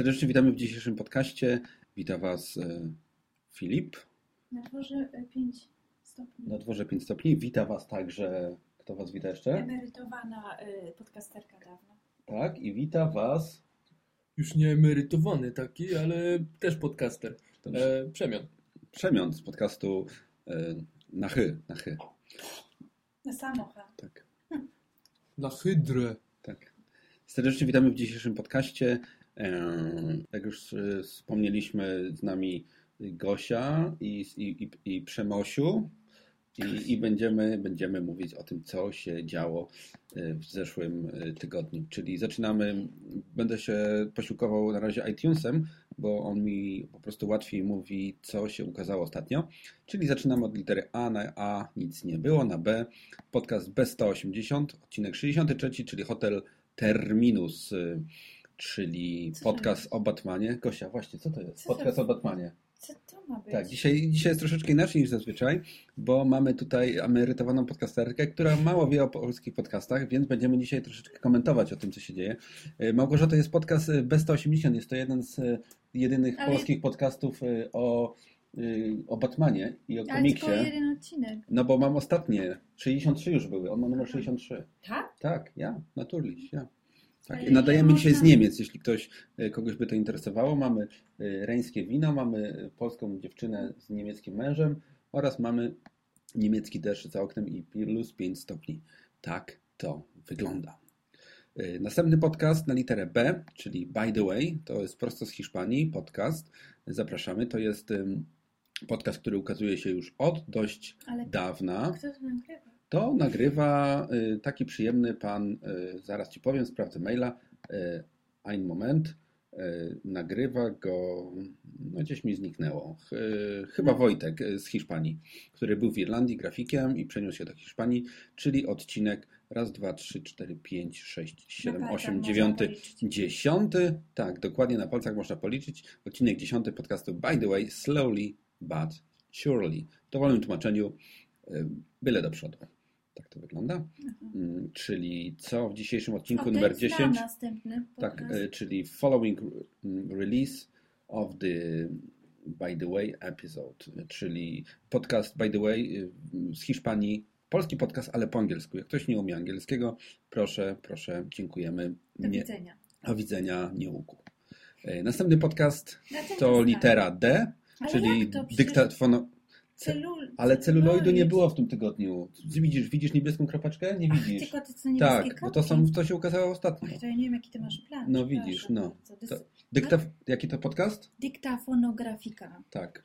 Serdecznie witamy w dzisiejszym podcaście. Wita Was e, Filip. Na dworze 5 stopni. Na dworze 5 stopni. Wita Was także. Kto Was wita jeszcze? Emerytowana y, podcasterka dawno. Tak, i wita Was. Już nie emerytowany taki, ale też podcaster. E, Przemian. Przemian z podcastu e, na chy. Na chy. Na samocha. Tak, Na hydrę. tak. Serdecznie witamy w dzisiejszym podcaście. Jak już e, wspomnieliśmy, z nami Gosia i, i, i, Przemosiu. I, I będziemy, będziemy mówić o tym, co się działo e, w zeszłym e, tygodniu. Czyli zaczynamy, będę się posiłkował na razie iTunesem, bo on mi po prostu łatwiej mówi, co się ukazało ostatnio. Czyli zaczynamy od litery A. Na A nic nie było, na B podcast B180, odcinek 63, czyli Hotel Terminus, czyli Co to podcast o Batmanie. Gosia, właśnie, co to jest? Co to Podcast o Batmanie. Co to ma być? Tak, dzisiaj, dzisiaj jest troszeczkę inaczej niż zazwyczaj, bo mamy tutaj emerytowaną podcasterkę, która mało wie o polskich podcastach, więc będziemy dzisiaj troszeczkę komentować o tym, co się dzieje. E, Małgorzata, jest podcast e, B180, jest to jeden z e, jedynych Ale- polskich podcastów o, o Batmanie i o Ale komiksie. tylko jeden odcinek. No bo mam ostatnie, 63 już były, on ma numer 63. Tak? Tak, ja, naturlich, ja. Tak. Nadajemy dzisiaj z Niemiec, jeśli ktoś, e, kogoś by to interesowało. Mamy e, reńskie wino, mamy polską dziewczynę z niemieckim mężem oraz mamy niemiecki deszcz za oknem i plus 5 stopni. Tak to wygląda. E, Następny podcast na literę B, czyli By the Way, to jest prosto z Hiszpanii podcast. Zapraszamy. To jest podcast, który ukazuje się już od dość Ale dawna. kto to nagrywa? To nagrywa y, taki przyjemny pan, y, zaraz ci powiem, sprawdzę maila, y, ein moment, nagrywa go, no gdzieś mi zniknęło, Ch- chyba. Wojtek z Hiszpanii, który był w Irlandii grafikiem i przeniósł się do Hiszpanii, czyli odcinek raz, dwa, trzy, cztery, pięć, sześć, siedem, osiem, dziewiąty, dziesiąty, tak, dokładnie na palcach można policzyć, odcinek dziesiąty podcastu By the way, slowly but surely. W dowolnym tłumaczeniu, byle do przodu. Tak to wygląda. Aha. Mm, Czyli co w dzisiejszym O, odcinku to numer jest 10? Na następny Tak, y, czyli following mm, release of the By the Way episode, czyli podcast By the Way y, z Hiszpanii, polski podcast, ale po angielsku. Jak ktoś nie umie angielskiego, proszę, proszę, dziękujemy. Do Nie, widzenia. do widzenia, nie łuku. Y, Następny podcast to litera D, Ale czyli dyktafono... Celul... Ale celuloidu nie było w tym tygodniu. Widzisz, widzisz niebieską kropeczkę? Nie Ach, widzisz. tylko te co Tak, bo to, kropki. są, to się ukazało ostatnio. Ach, to ja nie wiem, jaki ty masz plan. No widzisz, no. To To-. Jaki to podcast? Dyktafonografika. Tak.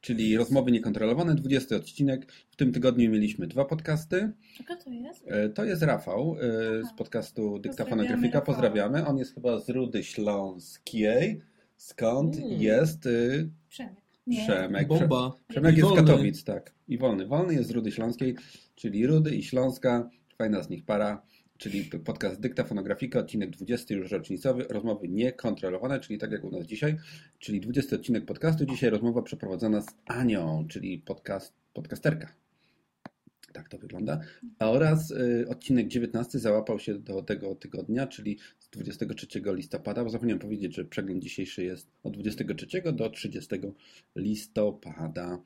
Czyli rozmowy niekontrolowane, 20 odcinek. W tym tygodniu mieliśmy dwa podcasty. Czego to jest? E, To jest Rafał e, z Aha. podcastu Dyktafonografika. Pozdrawiamy. On jest chyba z Rudy Śląskiej. Skąd Mm. jest y, Przemek. Nie. Przemek? Prze- Bomba. Przemek I jest z wolny. Katowic, tak. I wolny. Wolny jest z Rudy Śląskiej, czyli Rudy i Śląska. Fajna z nich para. Czyli podcast Dyktafonografika, odcinek 20 już rocznicowy, rozmowy niekontrolowane, czyli tak jak u nas dzisiaj, czyli 20 odcinek podcastu. Dzisiaj rozmowa przeprowadzona z Anią, czyli podcast, podcasterka. Tak to wygląda. A oraz y, odcinek 19 załapał się do tego tygodnia, czyli 23 listopada. Bo zapomniałem powiedzieć, że przegląd dzisiejszy jest od 23 do 30 listopada,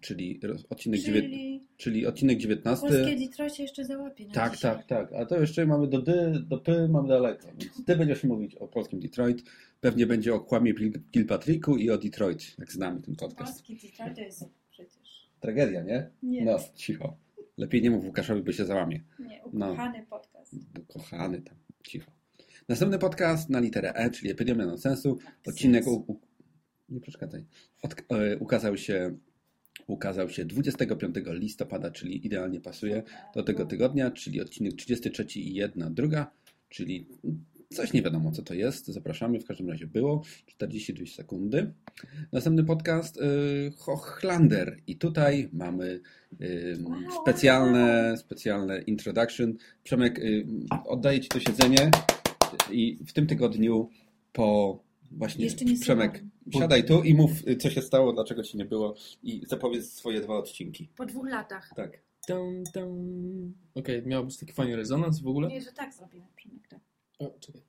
czyli odcinek, dziewię- Czyli czyli odcinek 19. polskie Detroit się jeszcze załapie na Tak, dzisiaj. tak, tak. A to jeszcze mamy do dy, do py, mamy daleko. Więc ty będziesz mówić o polskim Detroit. Pewnie będzie o kłamie Gilpatricku i o Detroit, jak znamy ten podcast. Polski Detroit to jest przecież... Tragedia, nie? Nie, No, cicho. Lepiej nie mów Łukaszowi, by się załamie. nie no. ukochany podcast. Kochany tam, cicho. Następny podcast na literę E, czyli Epidemia Nonsensu. Odcinek u, u, nie przeszkadzaj. Od, e, ukazał się ukazał się 25 listopada, czyli idealnie pasuje do tego tygodnia, czyli odcinek 33 i jedna druga, czyli coś nie wiadomo co to jest. Zapraszamy, w każdym razie było 42 sekundy. Następny podcast y, Hochlander i tutaj mamy y, specjalne, specjalne introduction. Przemek, y, oddaję Ci to siedzenie i w tym tygodniu po właśnie Jeszcze nie Przemek, słucham. siadaj tu i mów y, co się stało, dlaczego Ci nie było i zapowiedz swoje dwa odcinki. Po dwóch latach. Tak. Tam. Okej, miał być taki fajny rezonans w ogóle. Nie, że tak zrobimy, Przemek. Tak. O, czekaj.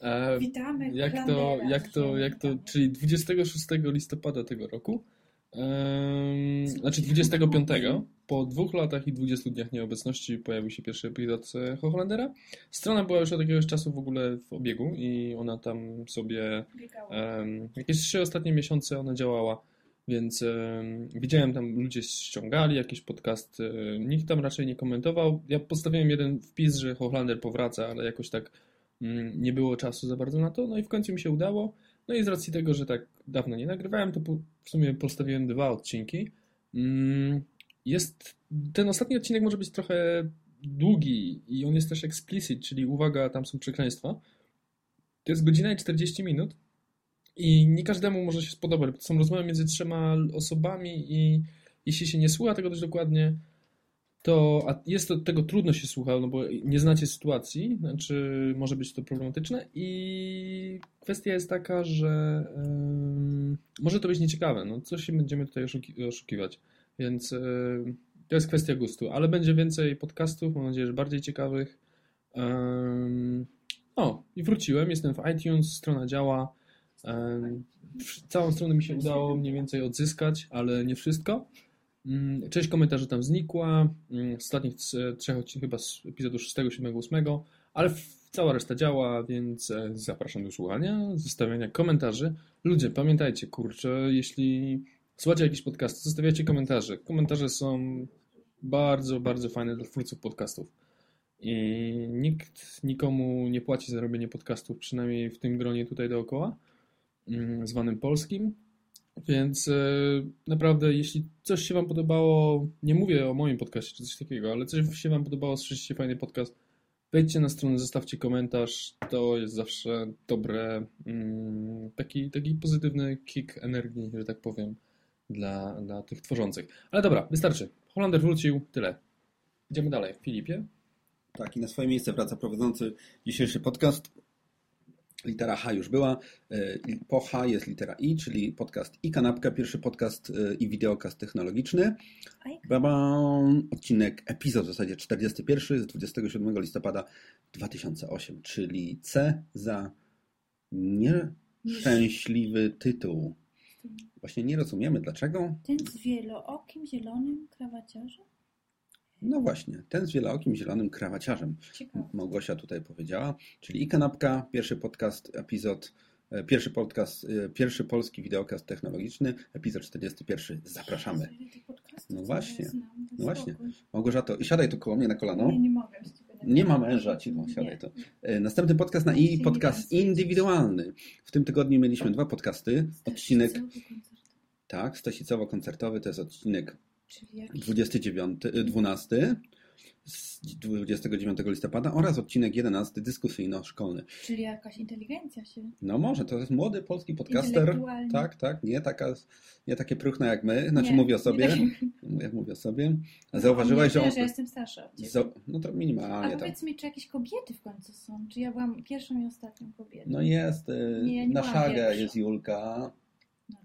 E, Witamy jak to, jak to, jak to, czyli 26 listopada tego roku, em, znaczy 25, po dwóch latach i 20 dniach nieobecności pojawił się pierwszy epizod e, Hochlandera. Strona była już od jakiegoś czasu w ogóle w obiegu i ona tam sobie jakieś trzy ostatnie miesiące ona działała, więc em, widziałem tam ludzie ściągali jakiś podcast, e, nikt tam raczej nie komentował. Ja postawiłem jeden wpis, że Hochlander powraca, ale jakoś tak mm, nie było czasu za bardzo na to, no i w końcu mi się udało. No i z racji tego, że tak dawno nie nagrywałem, to w sumie postawiłem dwa odcinki. Mm, Jest, ten ostatni odcinek może być trochę długi i on jest też explicit, czyli uwaga, tam są przekleństwa. To jest godzina i 40 minut i nie każdemu może się spodobać, bo to są rozmowy między trzema osobami i jeśli się nie słucha tego dość dokładnie, to a jest to, tego trudno się słucha, no bo nie znacie sytuacji, znaczy może być to problematyczne i kwestia jest taka, że em, może to być nieciekawe, no coś się będziemy tutaj oszuki- oszukiwać, więc em, to jest kwestia gustu, ale będzie więcej podcastów, mam nadzieję, że bardziej ciekawych. Em, o, i wróciłem, jestem w iTunes, strona działa. Całą stronę mi się udało mniej więcej odzyskać, ale nie wszystko. Mm, Część komentarzy tam znikła, mm, z ostatnich c- trzech odcinków, chyba z epizodu 6, 7, 8, ale cała reszta działa, więc e, zapraszam do słuchania, zostawiania komentarzy. Ludzie, pamiętajcie, kurczę, jeśli słuchacie jakiś podcast, zostawiacie komentarze. Komentarze są bardzo, bardzo fajne dla twórców podcastów. I nikt nikomu nie płaci za robienie podcastów, przynajmniej w tym gronie tutaj dookoła, mm, zwanym polskim. Więc e, naprawdę, jeśli coś się Wam podobało, nie mówię o moim podcaście czy coś takiego, ale coś się Wam podobało, słyszeliście fajny podcast, wejdźcie na stronę, zostawcie komentarz. To jest zawsze dobre, mm, taki, taki pozytywny kick energii, że tak powiem, dla, dla tych tworzących. Ale dobra, wystarczy. Holender wrócił, tyle. Idziemy dalej. Filipie? Tak, i na swoje miejsce wraca prowadzący dzisiejszy podcast. Litera H już była. E, Po H jest litera I, czyli podcast i kanapka, pierwszy podcast e, i wideokast technologiczny. Babam, odcinek, epizod w zasadzie 41 z 27 listopada 2008, czyli C za nieszczęśliwy tytuł. Właśnie nie rozumiemy dlaczego. Ten z wielookim, zielonym krawaciarzem? No właśnie, ten z wielookim zielonym krawaciarzem. Ciekawe. Małgosia tutaj powiedziała, czyli i kanapka, pierwszy podcast, epizod, e, pierwszy podcast, e, pierwszy polski wideokast technologiczny, epizod 41. Zapraszamy. No co właśnie, no właśnie. Małgorzato, i siadaj tu koło mnie na kolano. Nie, mogę. Nie ma męża, cicho, siadaj to. E, Następny podcast na i, podcast indywidualny. W tym tygodniu mieliśmy dwa podcasty. Odcinek, tak, Stasicowo-koncertowy, to jest odcinek Czyli jakiś 29, y, 12 z 29 listopada oraz odcinek 11 dyskusyjno-szkolny. Czyli jakaś inteligencja się. No może, to jest młody polski podcaster. Tak, tak, nie, taka, nie takie próchne jak my, znaczy Nie, mówię o sobie, tak- jak mówię o sobie. A zauważyłaś, że nie, on... ja jestem starsza. Za- No to A minimalnie tam. powiedz mi, czy jakieś kobiety w końcu są? Czy ja byłam pierwszą i ostatnią kobietą? No jest, y, Nie, ja na szagę jest Julka,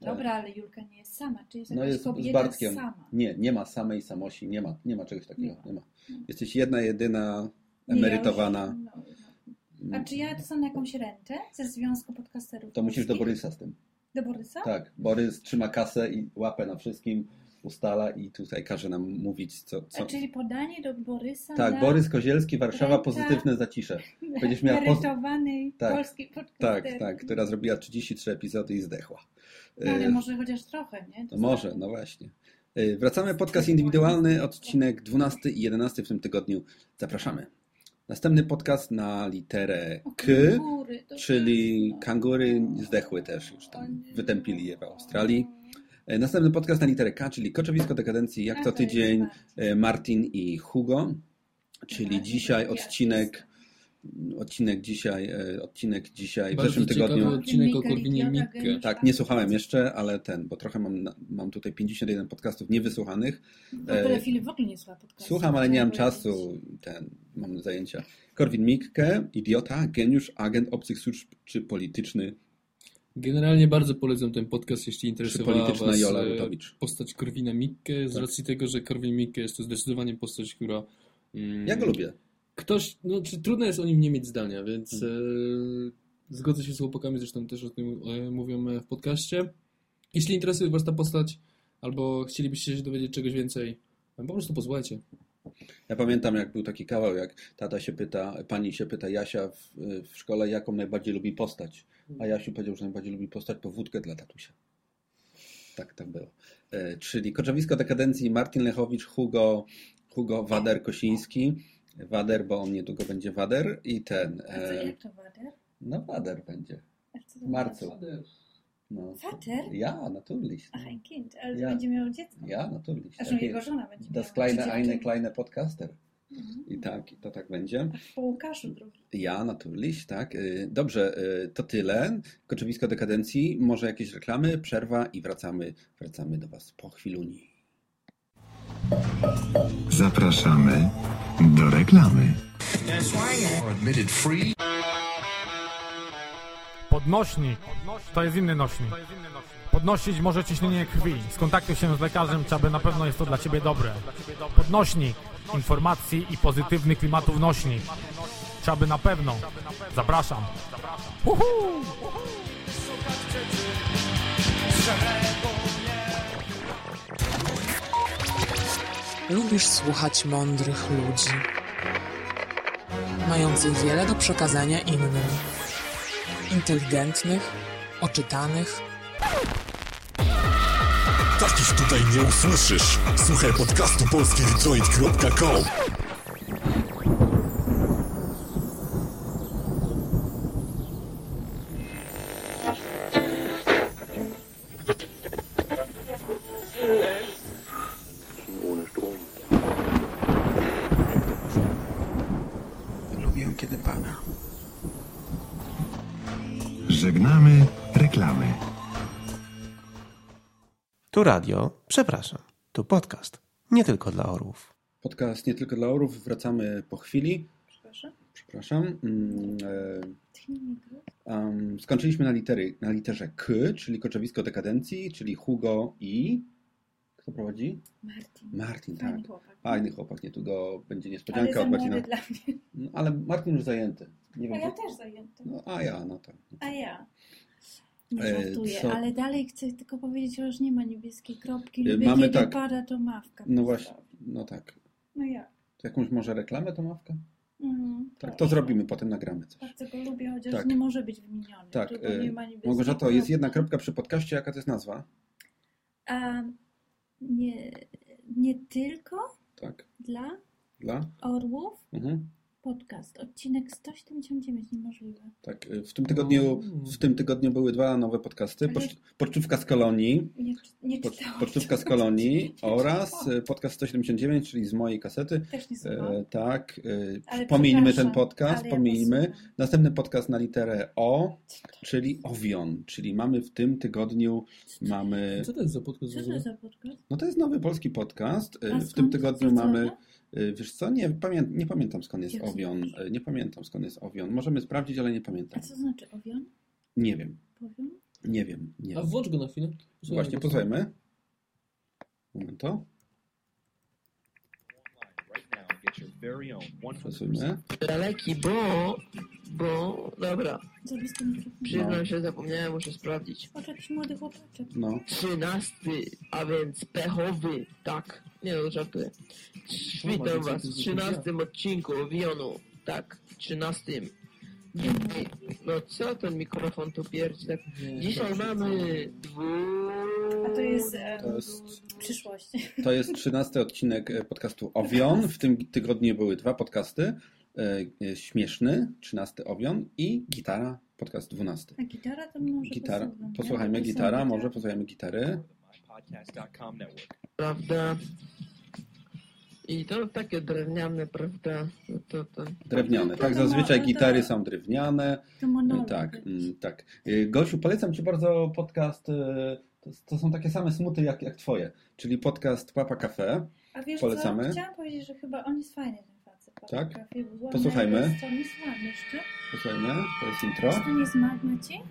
No dobra, ale Julka nie jest sama. Czy jest no jest z Bartkiem. sama? Nie, nie ma samej samosi, nie ma, nie ma czegoś takiego, Nie ma. nie ma. No. Jesteś jedna, jedyna, Nie, ja emerytowana. już- no, no. A czy ja dostanę jakąś rentę ze Związku Podcasterów To musisz do? Borysa z tym. Do Borysa? Tak, Borys trzyma kasę i łapę na wszystkim, ustala i tutaj każe nam mówić, co. co... A czyli podanie do Borysa Tak, na Borys Kozielski, Warszawa, pozytywne zacisze. Będziesz miała poz- Tak, polskiej Tak, podcasterki. tak, która zrobiła 33 epizody i zdechła. No, ale E, może chociaż trochę, nie? No może, no właśnie. E, Wracamy, podcast indywidualny, odcinek 12 i 11 w tym tygodniu. Zapraszamy. Następny podcast na literę K, to czyli no. kangury zdechły też już tam, wytępili je w Australii. E, Następny podcast na literę K, czyli Koczowisko Dekadencji, jak A, co tydzień e, Martin i Hugo, czyli dzisiaj dobry odcinek, odcinek dzisiaj, e, odcinek dzisiaj w zeszłym tygodniu. odcinek o Korwin Korwinie Mikke, Tak, nie słuchałem jeszcze, ale ten, bo trochę mam, mam tutaj 51 podcastów niewysłuchanych. W ogóle Filip w ogóle nie słucha podcastu. Słucham, ale nie mam czasu, ten, mam zajęcia. Korwin Mikke, idiota, geniusz, agent obcych służb czy polityczny, Generalnie bardzo polecam ten podcast, jeśli czy interesowała polityczna Was Jola e, Rutowicz. postać Korwina Mikke, z Tak. racji tego, że Korwin Mikke jest to zdecydowanie postać, która... mm, Ja go lubię. Ktoś, no czy trudno jest o nim nie mieć zdania, więc Mhm. e, Zgodzę się z chłopakami, zresztą też o tym e, mówią e, w podcaście. Jeśli interesuje Was ta postać, albo chcielibyście się dowiedzieć czegoś więcej, po prostu posłuchajcie. Ja pamiętam, jak był taki kawał, jak tata się pyta, pani się pyta Jasia w, w szkole, jaką najbardziej lubi postać. A Jasiu powiedział, że najbardziej lubi postać po wódkę dla tatusia. Tak, tak było. E, czyli Koczowisko Dekadencji, Martin Lechowicz, Hugo, Hugo Wader-Kosiński. Wader, bo on niedługo będzie Wader i ten... A co, E, jak to wader? no Wader będzie. W marcu. wader? No. Vater? Ja, natürlich. Ach, ein Kind. Ale Ja. będzie miał dziecko. Ja, natürlich. Zresztą jego żona będzie Das miała. kleine, Czy eine kleine Podcaster. Mhm. I tak, i to tak będzie. Po Łukaszu drugi. Ja, natürlich, tak. Y, Dobrze, y, to tyle. Koczowisko dekadencji, może jakieś reklamy, przerwa i wracamy, wracamy do Was po chwiluni. Zapraszamy do reklamy. Podnośnik to jest inny nośnik. Podnosić może ciśnienie krwi. Skontaktuj się z lekarzem, czy aby na pewno jest to dla Ciebie dobre. Podnośnik informacji i pozytywnych klimatów nośnik. Czy aby na pewno. Zapraszam. Uhu! Lubisz słuchać mądrych ludzi, mających wiele do przekazania innym, inteligentnych, oczytanych. Takich tutaj nie usłyszysz. Słuchaj podcastu polskiedetroit.com Tu radio, przepraszam, tu podcast. Nie tylko dla orłów. Podcast nie tylko dla orów, wracamy po chwili. Przepraszam. Przepraszam. Mm, e, em, skończyliśmy na, litery, na literze K, czyli Koczowisko dekadencji, czyli Hugo i... Kto prowadzi? Martin. Martin, Fajny tak. chłopak. Fajny chłopak, niedługo będzie Ale niespodzianka za od Marcina. dla mnie. No, ale Martin już zajęty. Nie A wiem, ja czy- też zajęty. no, a ja, no tak. A ja. Nie E, żartuję, co- ale dalej chcę tylko powiedzieć, że już nie ma niebieskiej kropki. E, Lubię, mamy tak. pada to mawka. No właśnie, no tak. No ja. To jakąś może reklamę to mawka? Mm, Tak, to proszę. zrobimy, potem nagramy coś. Bardzo go lubię, chociaż Tak. nie może być wymieniony. Tak, tylko e, nie ma Małgorzato, jest jedna kropka przy podcaście, jaka to jest nazwa? A nie, nie tylko Tak, dla dla? orłów Mhm. Podcast. Odcinek 179 niemożliwe. Tak, y, w tym tygodniu, w tym tygodniu były dwa nowe podcasty. Ale- Pocz- Pocztówka z kolonii, Nie, nie czytałam. Pocztówka z kolonii oraz y, podcast 179, czyli z mojej kasety. Też nie słucham. E, tak, y, Ale pomijmy ten podcast, ja pomijmy. Następny podcast na literę O, czyli Owion, czyli mamy w tym tygodniu, mamy, Co to jest za podcast Co to ogóle? za podcast? no to jest nowy polski podcast. Y, A W tym tygodniu mamy? Y, wiesz co, nie, pamię nie pamiętam skąd jest Jak Owion, znasz? Y, nie pamiętam skąd jest Owion. Możemy sprawdzić, ale nie A pamiętam. co znaczy owion? Nie wiem, Powion? nie wiem, nie A włącz go na chwilę. Posłuchajmy Właśnie, posłuchajmy. Momento. Przesuńmy. Daleki, bo, bo, dobra, Za blisko mikrofonu. przyznam się, zapomniałem, muszę sprawdzić. Patrz, jakiś młody chłopaczek. No, Trzynasty, a więc pechowy, tak, nie no, żartuję. Witam was w trzynastym odcinku Wionu, tak, trzynastym. No co ten mikrofon tu pierdzi, tak. Dzisiaj mamy dwu... A to jest e, to jest, przyszłość. to jest 13 odcinek e, podcastu Owion. W tym tygodniu były dwa podcasty. E, e, Śmieszny, 13 Owion i Gitara, podcast 12. A gitara to może Gitara, posłucham, nie? posłuchajmy To są gitara, może posłuchajmy gitary. Prawda? I to takie drewniane, prawda? No to, to... Drewniane, tak? To- Zazwyczaj to- gitary są drewniane. To monolog. Tak, mm, tak. E, Gosiu, polecam Ci bardzo podcast. e, To, to są takie same smuty jak, jak Twoje, czyli podcast Papa Cafe. A wiesz Polecamy? co? Chciałam powiedzieć, że chyba on jest fajny ten facet. Papa Tak? Cafe, Posłuchajmy. Posłuchajmy, to jest Czy intro. to nie jest Mark Maciej?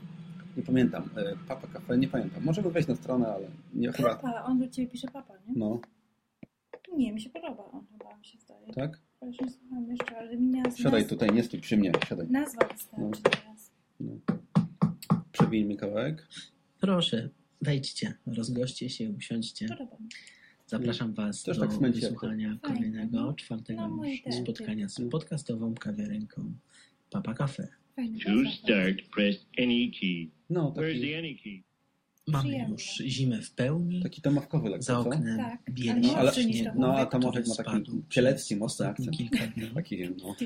Nie pamiętam. e, Papa Cafe, nie pamiętam. Możemy wejść na stronę, ale nie chyba. Papa, on do ciebie pisze papa, nie? No, Nie, mi się podoba on chyba, mi się zdaje. tak? Chociaż nie słucham jeszcze, ale mi nazwa... Siadaj tutaj, nie stój przy mnie, siadaj. Nazwa wystarczy No. teraz. No. Przewijmy kawałek. Proszę, wejdźcie, rozgoście się, usiądźcie. Podoba mi się. Zapraszam Was Też do tak wysłuchania kolejnego, no. czwartego No, już ten, spotkania z podcastową kawiarenką Papa Cafe. To start, press any key. No, Where's taki, the any key? Mamy Przyjemnie. już zimę w pełni, taki tomawkowy lekko, za oknem Tak, bieli ale ale- śnieg, niż to No, a to tomawek ma taki kielecki, mocny akcent. kilka dni. Taki, no.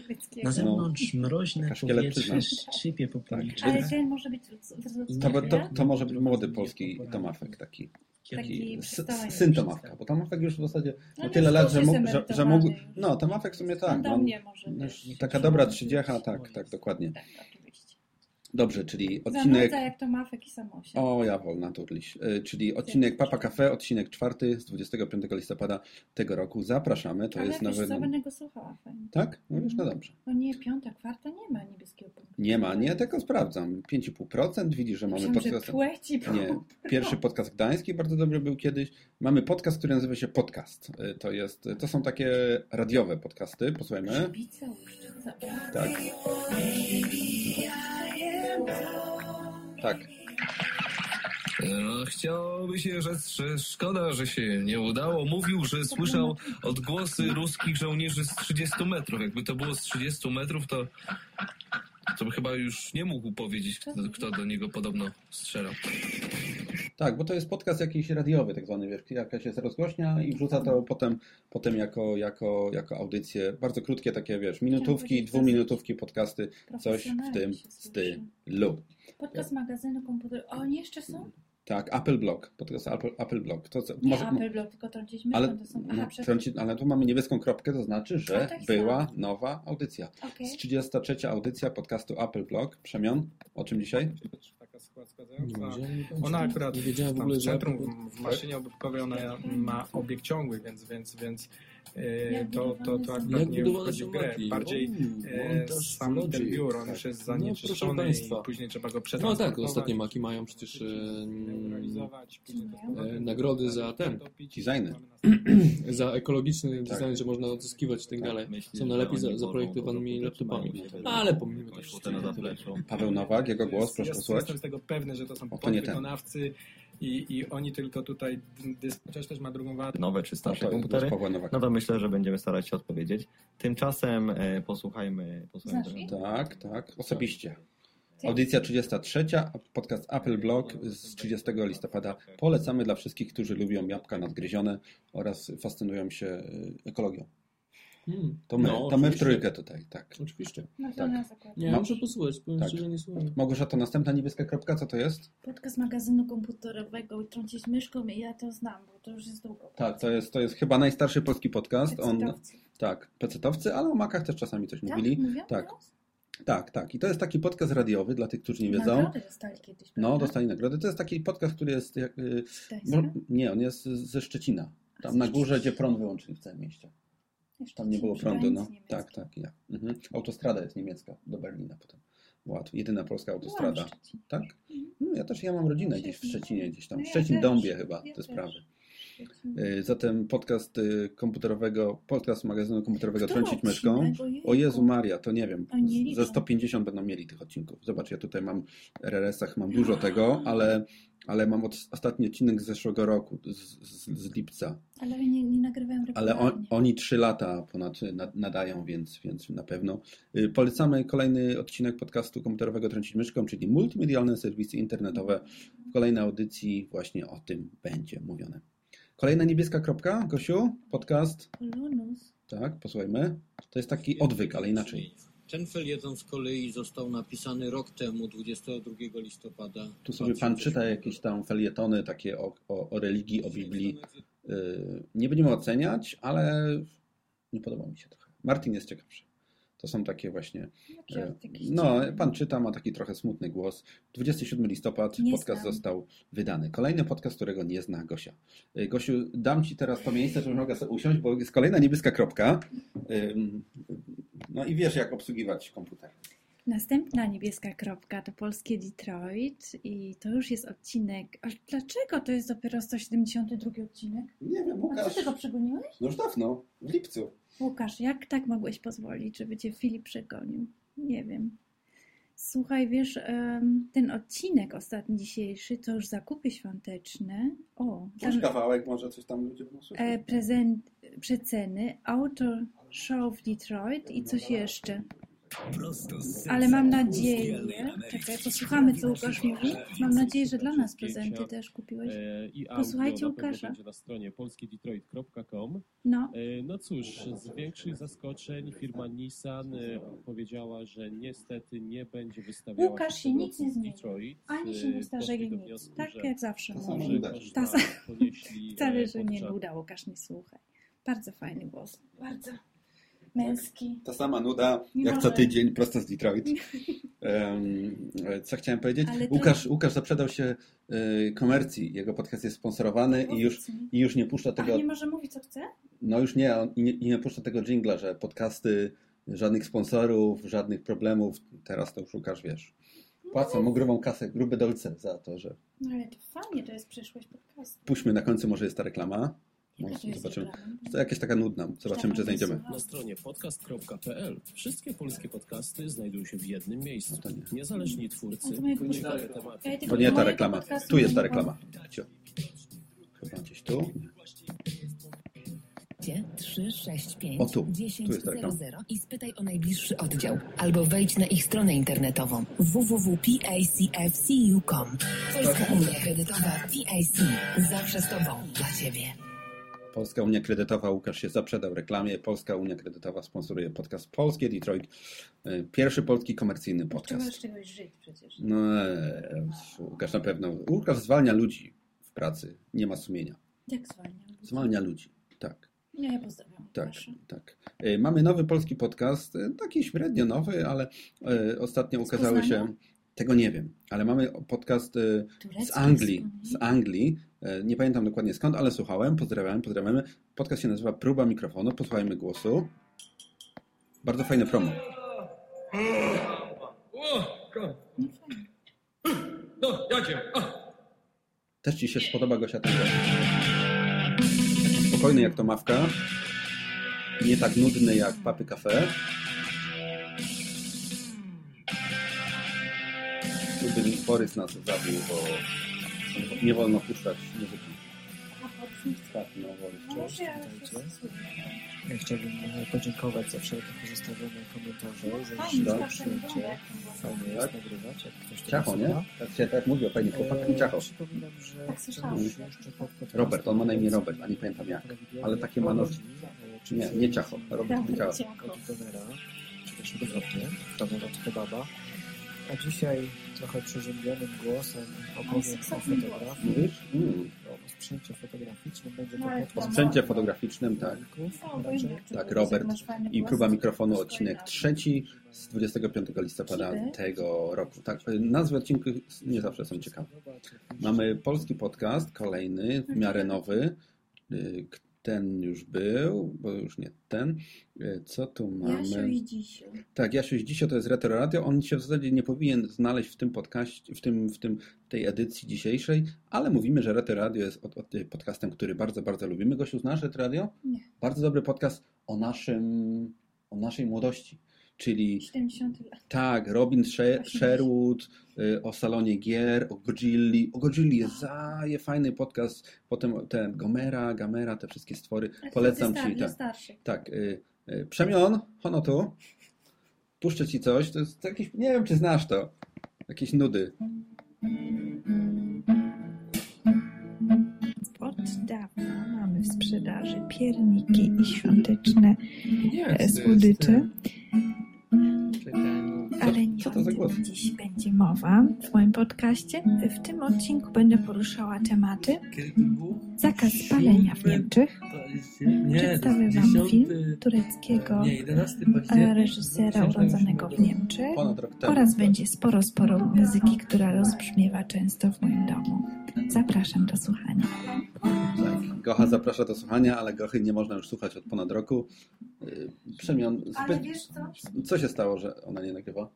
Na zewnątrz mroźne Taka szkieletczyzna. powietrze szczypie po policzkach. Ale ten może być To, to, to może być młody polski tomafek taki. Taki syn Tomawka, bo Tomawek już w zasadzie No o nie, tyle lat, że mógł, że, że mógł. No, Tomawek w sumie tak. No, też taka dobra trzydziecha, tak, tak, dokładnie. Dobrze, czyli odcinek. Zanudza jak to mafek i samosia. O, ja wolna turliś. Y, Czyli odcinek Papa Cafe, odcinek czwarty z 25 listopada tego roku. Zapraszamy. To Ale jest nowy. co, będę go słuchała fajnie. Tak? No już no dobrze. No nie, piąta, kwarta nie ma niebieskiego punktu. Nie ma, nie, tylko sprawdzam. 5,5%. Widzisz, że mamy Myślałam, że podcast. płeci Nie, pierwszy podcast gdański bardzo dobry był kiedyś. Mamy podcast, który nazywa się Podcast. Y, To, jest, to są takie radiowe podcasty. Posłuchajmy. Przybica. Tak. Tak. No, chciałoby się rzec, że szkoda, że się nie udało. Mówił, że słyszał odgłosy ruskich żołnierzy z 30 metrów. Jakby to było z 30 metrów, to, to by chyba już nie mógł powiedzieć, kto, kto do niego podobno strzelał. Tak, bo to jest podcast jakiś radiowy, tak zwany, wiesz, jakaś jest rozgłośnia i wrzuca to potem, potem jako, jako, jako audycję. Bardzo krótkie takie, wiesz, minutówki, dwuminutówki podcasty, coś w tym stylu. Podcast magazynu komputerowego. O, oni jeszcze są? Tak, Apple Blog, podcast Apple, Apple Blog. To, co, Nie może, Apple Blog, tylko trącić myszką, ale, to są... no, Aha, przez... trąci, ale tu mamy niebieską kropkę, to znaczy, że tak była samo. nowa audycja. Okej. Z 33 audycja podcastu Apple Blog. Przemian, o czym dzisiaj? taka skład składająca. Ona akurat Nie wiedziałem w ogóle, w centrum, w, maszynie obrotkowej ona ma obieg ciągły, więc, więc, więc to, to, to akurat nie wchodzi w grę. Bardziej e, sam ten biur, on Tak. już jest No, zanieczyszczony i później trzeba go No przetransportować. tak, ostatnie maki mają przecież e, e, nagrody za ten, Designy. za ekologiczny Tak. design, że można odzyskiwać i tak dalej. Myślę, Są najlepiej zaprojektowanymi laptopami. No, ale pomijmy to wszystko. Paweł Nowak, jego głos, proszę posłuchać. Jestem z tego pewny, że to są podwykonawcy i, i oni tylko tutaj chociaż też ma drugą wadę. Nowe czy starsze jest komputery? No to myślę, że będziemy starać się odpowiedzieć. Tymczasem e, posłuchajmy. posłuchajmy? Tak, tak, osobiście. Audycja 33, podcast Apple Blog z 30 listopada. Polecamy dla wszystkich, którzy lubią jabłka nadgryzione oraz fascynują się y, ekologią. Hmm. To my, No, to my w trójkę tutaj, tak. Oczywiście. No to Tak. Nie, Mam- muszę posłuchać, powiem Tak. szczerze, nie słucham. Małgorzata, następna niebieska kropka, co to jest? Podcast magazynu komputerowego i trącić myszką i ja to znam, bo to już jest długo. Tak, to jest, to jest chyba najstarszy polski podcast. On, Pecetowcy. tak, pecetowcy, ale o makach też czasami coś Tak? mówili. Mówią Tak, teraz? tak, tak. I to jest taki podcast radiowy dla tych, którzy nie wiedzą. Nagrody dostali kiedyś, No, prawda? dostali nagrody. To jest taki podcast, który jest. Jak, y, mo- nie, on jest ze Szczecina. Tam na górze, gdzie prąd wyłączyli w całym mieście. Jeszcze Tam nie było prądu, no. Tak, tak, ja. Mhm. Autostrada jest niemiecka do Berlina potem. Łatwo. Jedyna polska autostrada. Tak? No, ja też, ja mam rodzinę gdzieś w Szczecin. Szczecinie, gdzieś tam. No W ja Szczecin też, Dąbie chyba, ja te też. sprawy. Y, Zatem podcast y, komputerowego, podcast magazynu komputerowego Który Trącić Myszką. O Jezu Maria, to nie wiem. Nie Ze liczą. 150 będą mieli tych odcinków. Zobacz, ja tutaj mam w RRS-ach mam dużo tego, ale, ale mam od, ostatni odcinek z zeszłego roku, z, z, z lipca. Ale nie, nie Ale on, oni trzy lata ponad na- nadają, więc, więc na pewno. Y, Polecamy kolejny odcinek podcastu komputerowego Trącić Myszką, czyli multimedialne serwisy internetowe. W kolejnej audycji właśnie o tym będzie mówione. Kolejna niebieska kropka, Gosiu, podcast. Polonus. Tak, posłuchajmy. To jest taki odwyk, ale inaczej. Ten felieton z kolei został napisany rok temu, 22 listopada. Tu sobie pan czyta jakieś tam felietony takie o, o, o religii, o Biblii. Yy, nie będziemy oceniać, ale nie podoba mi się trochę. Martin jest ciekawszy. To są takie właśnie. Znaczy, e, No, pan czyta, ma taki trochę smutny głos. 27 listopad Nie podcast znam. został wydany. Kolejny podcast, którego nie zna Gosia. E, Gosiu, dam ci teraz to miejsce, żebym mogła sobie usiąść, bo jest kolejna niebieska kropka. No i wiesz, jak obsługiwać komputer. Następna niebieska kropka to polskie Detroit i to już jest odcinek. Ale dlaczego to jest dopiero 172 odcinek? Nie wiem, A co Łukasz. ty go przegoniłeś? No już dawno, w lipcu. Łukasz, jak tak mogłeś pozwolić, żeby cię Filip przegonił? Nie wiem. Słuchaj, wiesz, ten odcinek ostatni dzisiejszy to już zakupy świąteczne. O, Może kawałek, może coś tam ludzie będą e, prezent, przeceny, Auto Show w Detroit i coś jeszcze. Ale mam nadzieję, czekaj, posłuchamy co Łukasz mówi. Mam nadzieję, że dla nas prezenty też kupiłeś. E, Posłuchajcie Łukasza. będzie na stronie polskiedetroit.com. No. E, No cóż, z większych zaskoczeń firma Nissan e, powiedziała, że niestety nie będzie wystawiała Łukasz się nic nie w zmieni. Detroit. Ani się nie do nic. Tak jak zawsze mówi. Wcale, że nie nuda, Łukasz, nie słuchaj. Bardzo fajny głos. Bardzo męski. Ta sama nuda, Nie jak może. co tydzień, prosto z Detroit. Em, co chciałem powiedzieć? To- Łukasz, Łukasz zaprzedał się y, komercji. Jego podcast jest sponsorowany i już, i już nie puszcza A tego. nie może mówić co chce? No już nie, on, i nie, i nie puszcza tego jingla, że podcasty, żadnych sponsorów, żadnych problemów. Teraz to już Łukasz wiesz. Płacą mu grubą kasę, grube dolce za to, że No ale to fajnie, to jest przyszłość podcastu. puśćmy na końcu, może jest ta reklama. No, zobaczymy. To jakaś taka nudna. Zobaczymy, czy znajdziemy. Na stronie podcast.pl wszystkie polskie podcasty znajdują się w jednym miejscu. Niezależni twórcy, A to moje ciekawe podcast- tematy. To nie ta reklama. Tu jest ta nie reklama. Cio. Chyba gdzieś tu. Nie. 365 O, tu. Tu 10 jest reklama. 00 i spytaj o najbliższy oddział. Albo wejdź na ich stronę internetową www.pacfcu.com Polska Unia Kredytowa PAC. Zawsze z Tobą. Dla Ciebie. Polska Unia Kredytowa, Łukasz się zaprzedał reklamie. Polska Unia Kredytowa sponsoruje podcast Polskie Detroit. Y, Pierwszy polski komercyjny Trzeba podcast. z czegoś żyć przecież. No, e, Łukasz na pewno. Łukasz zwalnia ludzi w pracy. Nie ma sumienia. Jak zwalniam? Zwalnia ludzi. Tak. Ja, ja pozdrawiam. Tak, tak. E, Mamy nowy polski podcast, e, taki średnio nowy, ale e, ostatnio ukazały się. Tego nie wiem, ale mamy podcast e, z Anglii. Z Anglii. E, Nie pamiętam dokładnie skąd, ale słuchałem. Pozdrawiam, pozdrawiamy. Podcast się nazywa Próba mikrofonu. Posłuchajmy głosu. Bardzo fajne promo. No, jadzie. Też Ci się spodoba Gosia ten głos. Spokojny jak to mawka. Nie tak nudny jak papy kafe. Tu by Borys nas zabił, bo nie wolno puszczać muzyki. Tak, no cześć. Ja chciałbym e, podziękować za wszelkie pozostawione komentarze, za Fajnie, wasze tak, przyjęcie. Fajnie jest Tak? nagrywać, jak ktoś to Ciacho, nie? Tak się tak mówi o fajnych chłopakach, E, ciacho. Przypominam, że Tak podcastem Robert, on ma na imię Robert, a nie pamiętam jak. Ale takie ma nos... Nie, nie ciacho. Robert nie ciacho. Od Donera, czy też odwrotnie, Doner od Kebaba. A dzisiaj trochę przeziębionym głosem opowiem o fotografii? Mm. o sprzęcie fotograficznym. Będzie No, to O sprzęcie fotograficznym, tak. O, bo jednak Tak, Robert i próba mikrofonu, odcinek trzeci z 25 listopada tego roku. Tak, nazwy odcinków nie zawsze są ciekawe. Mamy polski podcast, kolejny, w miarę nowy. Ten już był, bo już nie ten. Y, Co tu Jasiu mamy? i Dzisiu. Tak, Jasiu i dzisiaj to jest Retro Radio. On się w zasadzie nie powinien znaleźć w tym podcaście, w, tym, w tym, tej edycji dzisiejszej, ale mówimy, że Retro Radio jest od, od, podcastem, który bardzo, bardzo lubimy. Gosiu, znasz Retro Radio? Nie. Bardzo dobry podcast o naszym, o naszej młodości. Czyli 70 lat. tak, Robin She- Sherwood, y, o salonie gier, o Godzilli. O Godzilli jest zaje fajny podcast. Potem ten Gomera, Gamera, te wszystkie stwory. A to Polecam ci. Tak, starszych. tak y, y, Przemion. Puszczę ci coś. To jest jakieś, nie wiem czy znasz to. Jakieś nudy. Od dawna mamy w sprzedaży pierniki i świąteczne e, słodycze. Ale nie Co to za głos? dziś będzie mowa w moim podcaście. W tym odcinku będę poruszała tematy zakaz palenia w Niemczech. Przedstawię Wam film tureckiego nie, 11 e, reżysera urodzonego w Niemczech oraz będzie sporo, sporo muzyki, która rozbrzmiewa często w moim domu. Zapraszam do słuchania. Gocha zaprasza do słuchania, ale Gochy nie można już słuchać od ponad roku. Y, Przemion, Ale zbyt... wiesz co? co się stało, że ona nie nagrywa?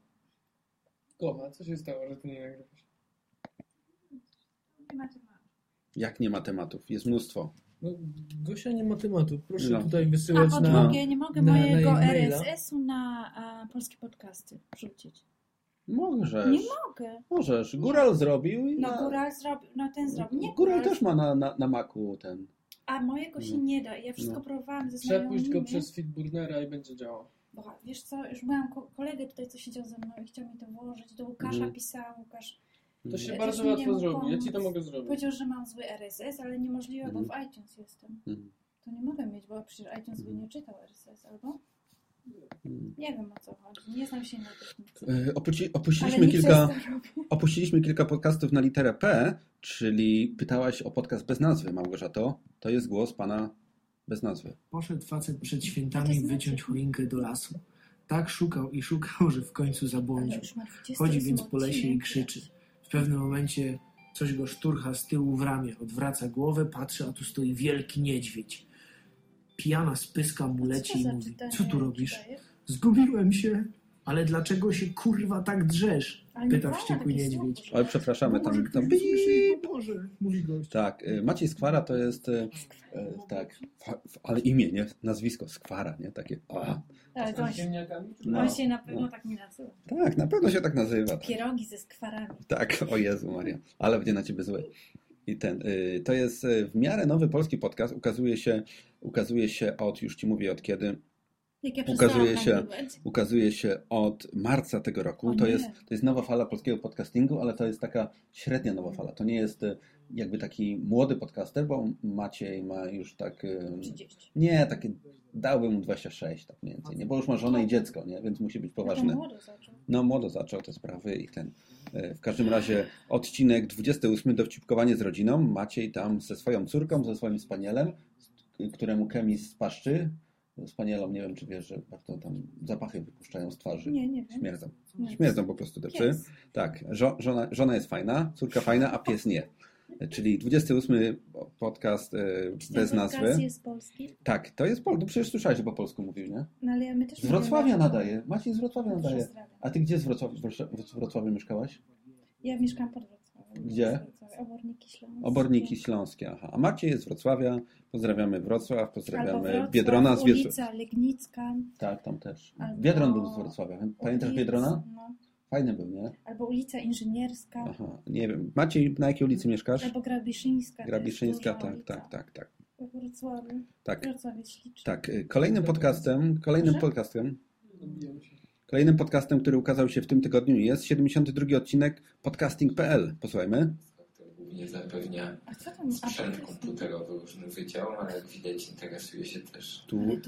Kocha, co się stało, że ty nie nagrywasz? Nie ma tematu. Jak nie ma tematów? Jest mnóstwo. No, Gosia nie ma tematu. Proszę No. tutaj A wysyłać po na... drugie, nie mogę na- mojego. RSS-u na a, polskie podcasty wrzucić. Możesz. Nie mogę. Możesz. Góral zrobił i No na... góral zrobił, no ten zrobił. Nie Góral też ma na, na, na maku ten. A mojego się No. nie da. Ja wszystko No. próbowałam ze Przepuść go przez Fitburnera i będzie działał. Bo wiesz co, już miałam ko- kolegę tutaj, co siedział ze mną i chciał mi to włożyć. Do Łukasza Mhm. pisałam, Łukasz. To się e, bardzo łatwo zrobi. Ja ci to mogę zrobić. Powiedział, że mam zły RSS, ale niemożliwe, bo Mhm. w iTunes jestem. Mhm. To nie mogę mieć, bo przecież iTunes by nie czytał RSS, albo? Nie wiem o co chodzi. Nie znam się na technice. E, opuściliśmy, kilka, opuściliśmy kilka podcastów na literę P, czyli pytałaś o podcast bez nazwy, Małgorzato. To jest głos pana bez nazwy. Poszedł facet przed świętami wyciąć choinkę do lasu. Tak szukał i szukał, że w końcu zabłądził. już ma 28 Chodzi więc po lesie i krzyczy. W pewnym momencie coś go szturcha z tyłu w ramię. Odwraca głowę, patrzy, a tu stoi wielki niedźwiedź. Pijana spyska mu leci i mówi, co tu robisz? Zgubiłem się. Ale dlaczego się kurwa tak drzesz? Pyta wściekły niedźwiedź. Oj, przepraszamy, No tam, tam ktoś słyszy, Boże, mówi gość. Tak, y, Maciej Skwara to jest, y, e, tak, fa, f- ale imię, nie? Nazwisko Skwara, nie? Takie, a, Ale to on, No, on się na pewno no. tak nie nazywa. tak, na pewno się tak nazywa. Tak, Pierogi ze skwarami. tak o Jezu Maria, ale będzie na ciebie zły. I ten, y, to jest y, w miarę nowy polski podcast, ukazuje się, ukazuje się od, już ci mówię od kiedy, ja ukazuje się, ukazuje się od marca tego roku. O To jest, to jest nowa fala polskiego podcastingu, ale to jest taka średnia nowa fala. To nie jest y, jakby taki młody podcaster, bo Maciej ma już tak... y, 30. Nie, takie dałbym mu 26, tak mniej więcej, nie? bo już ma żonę i dziecko, nie? więc musi być poważny. No młodo zaczął. No, młodo zaczął te sprawy i ten. e, W każdym razie odcinek 28 dowcipkowanie z rodziną. Maciej tam ze swoją córką, ze swoim spanielem, któremu Kemis spaszczy. Spanielom, nie wiem czy wiesz, że bardzo tam zapachy wypuszczają z twarzy. Nie, nie wiem. Śmierdzą. Nie. Śmierdzą po prostu te psy. Tak, żo, żona, żona jest fajna, córka fajna, a pies nie. Czyli 28 podcast e, Czy bez nazwy. podcast jest polski? Tak, to jest Pol. No przecież słyszałeś, że po polsku mówił, nie? No ale my też Z Wrocławia nadaje. Maciej z Wrocławia nadaje. A ty gdzie z Wrocławia, w Wrocławiu mieszkałaś? Ja mieszkam pod Wrocławiem. Gdzie? Wrocławia. Oborniki Śląskie. Oborniki Śląskie, aha. A Maciej jest z Wrocławia. Pozdrawiamy Wrocław, Albo pozdrawiamy Wrocław, Biedrona z Wiesław. ulica Legnicka. Tak, tam też. Albo- Biedron był z Wrocławia. Pamiętasz ulic- Biedrona? No. Fajny był, nie? Albo ulica Inżynierska. Aha, nie wiem. Maciej, na jakiej ulicy mieszkasz? Albo Grabiszyńska. Grabiszyńska, tak, duża tak, tak, tak. ulica We Wrocławiu. Tak. Śliczny. Tak, y, kolejnym podcastem, kolejnym Proszę? podcastem, kolejnym podcastem, który ukazał się w tym tygodniu jest 72 odcinek podcasting.pl. Posłuchajmy. Głównie zapewnia A co tam? sprzęt komputerowy różnym wydziałom, ale jak widać interesuje się też Tu.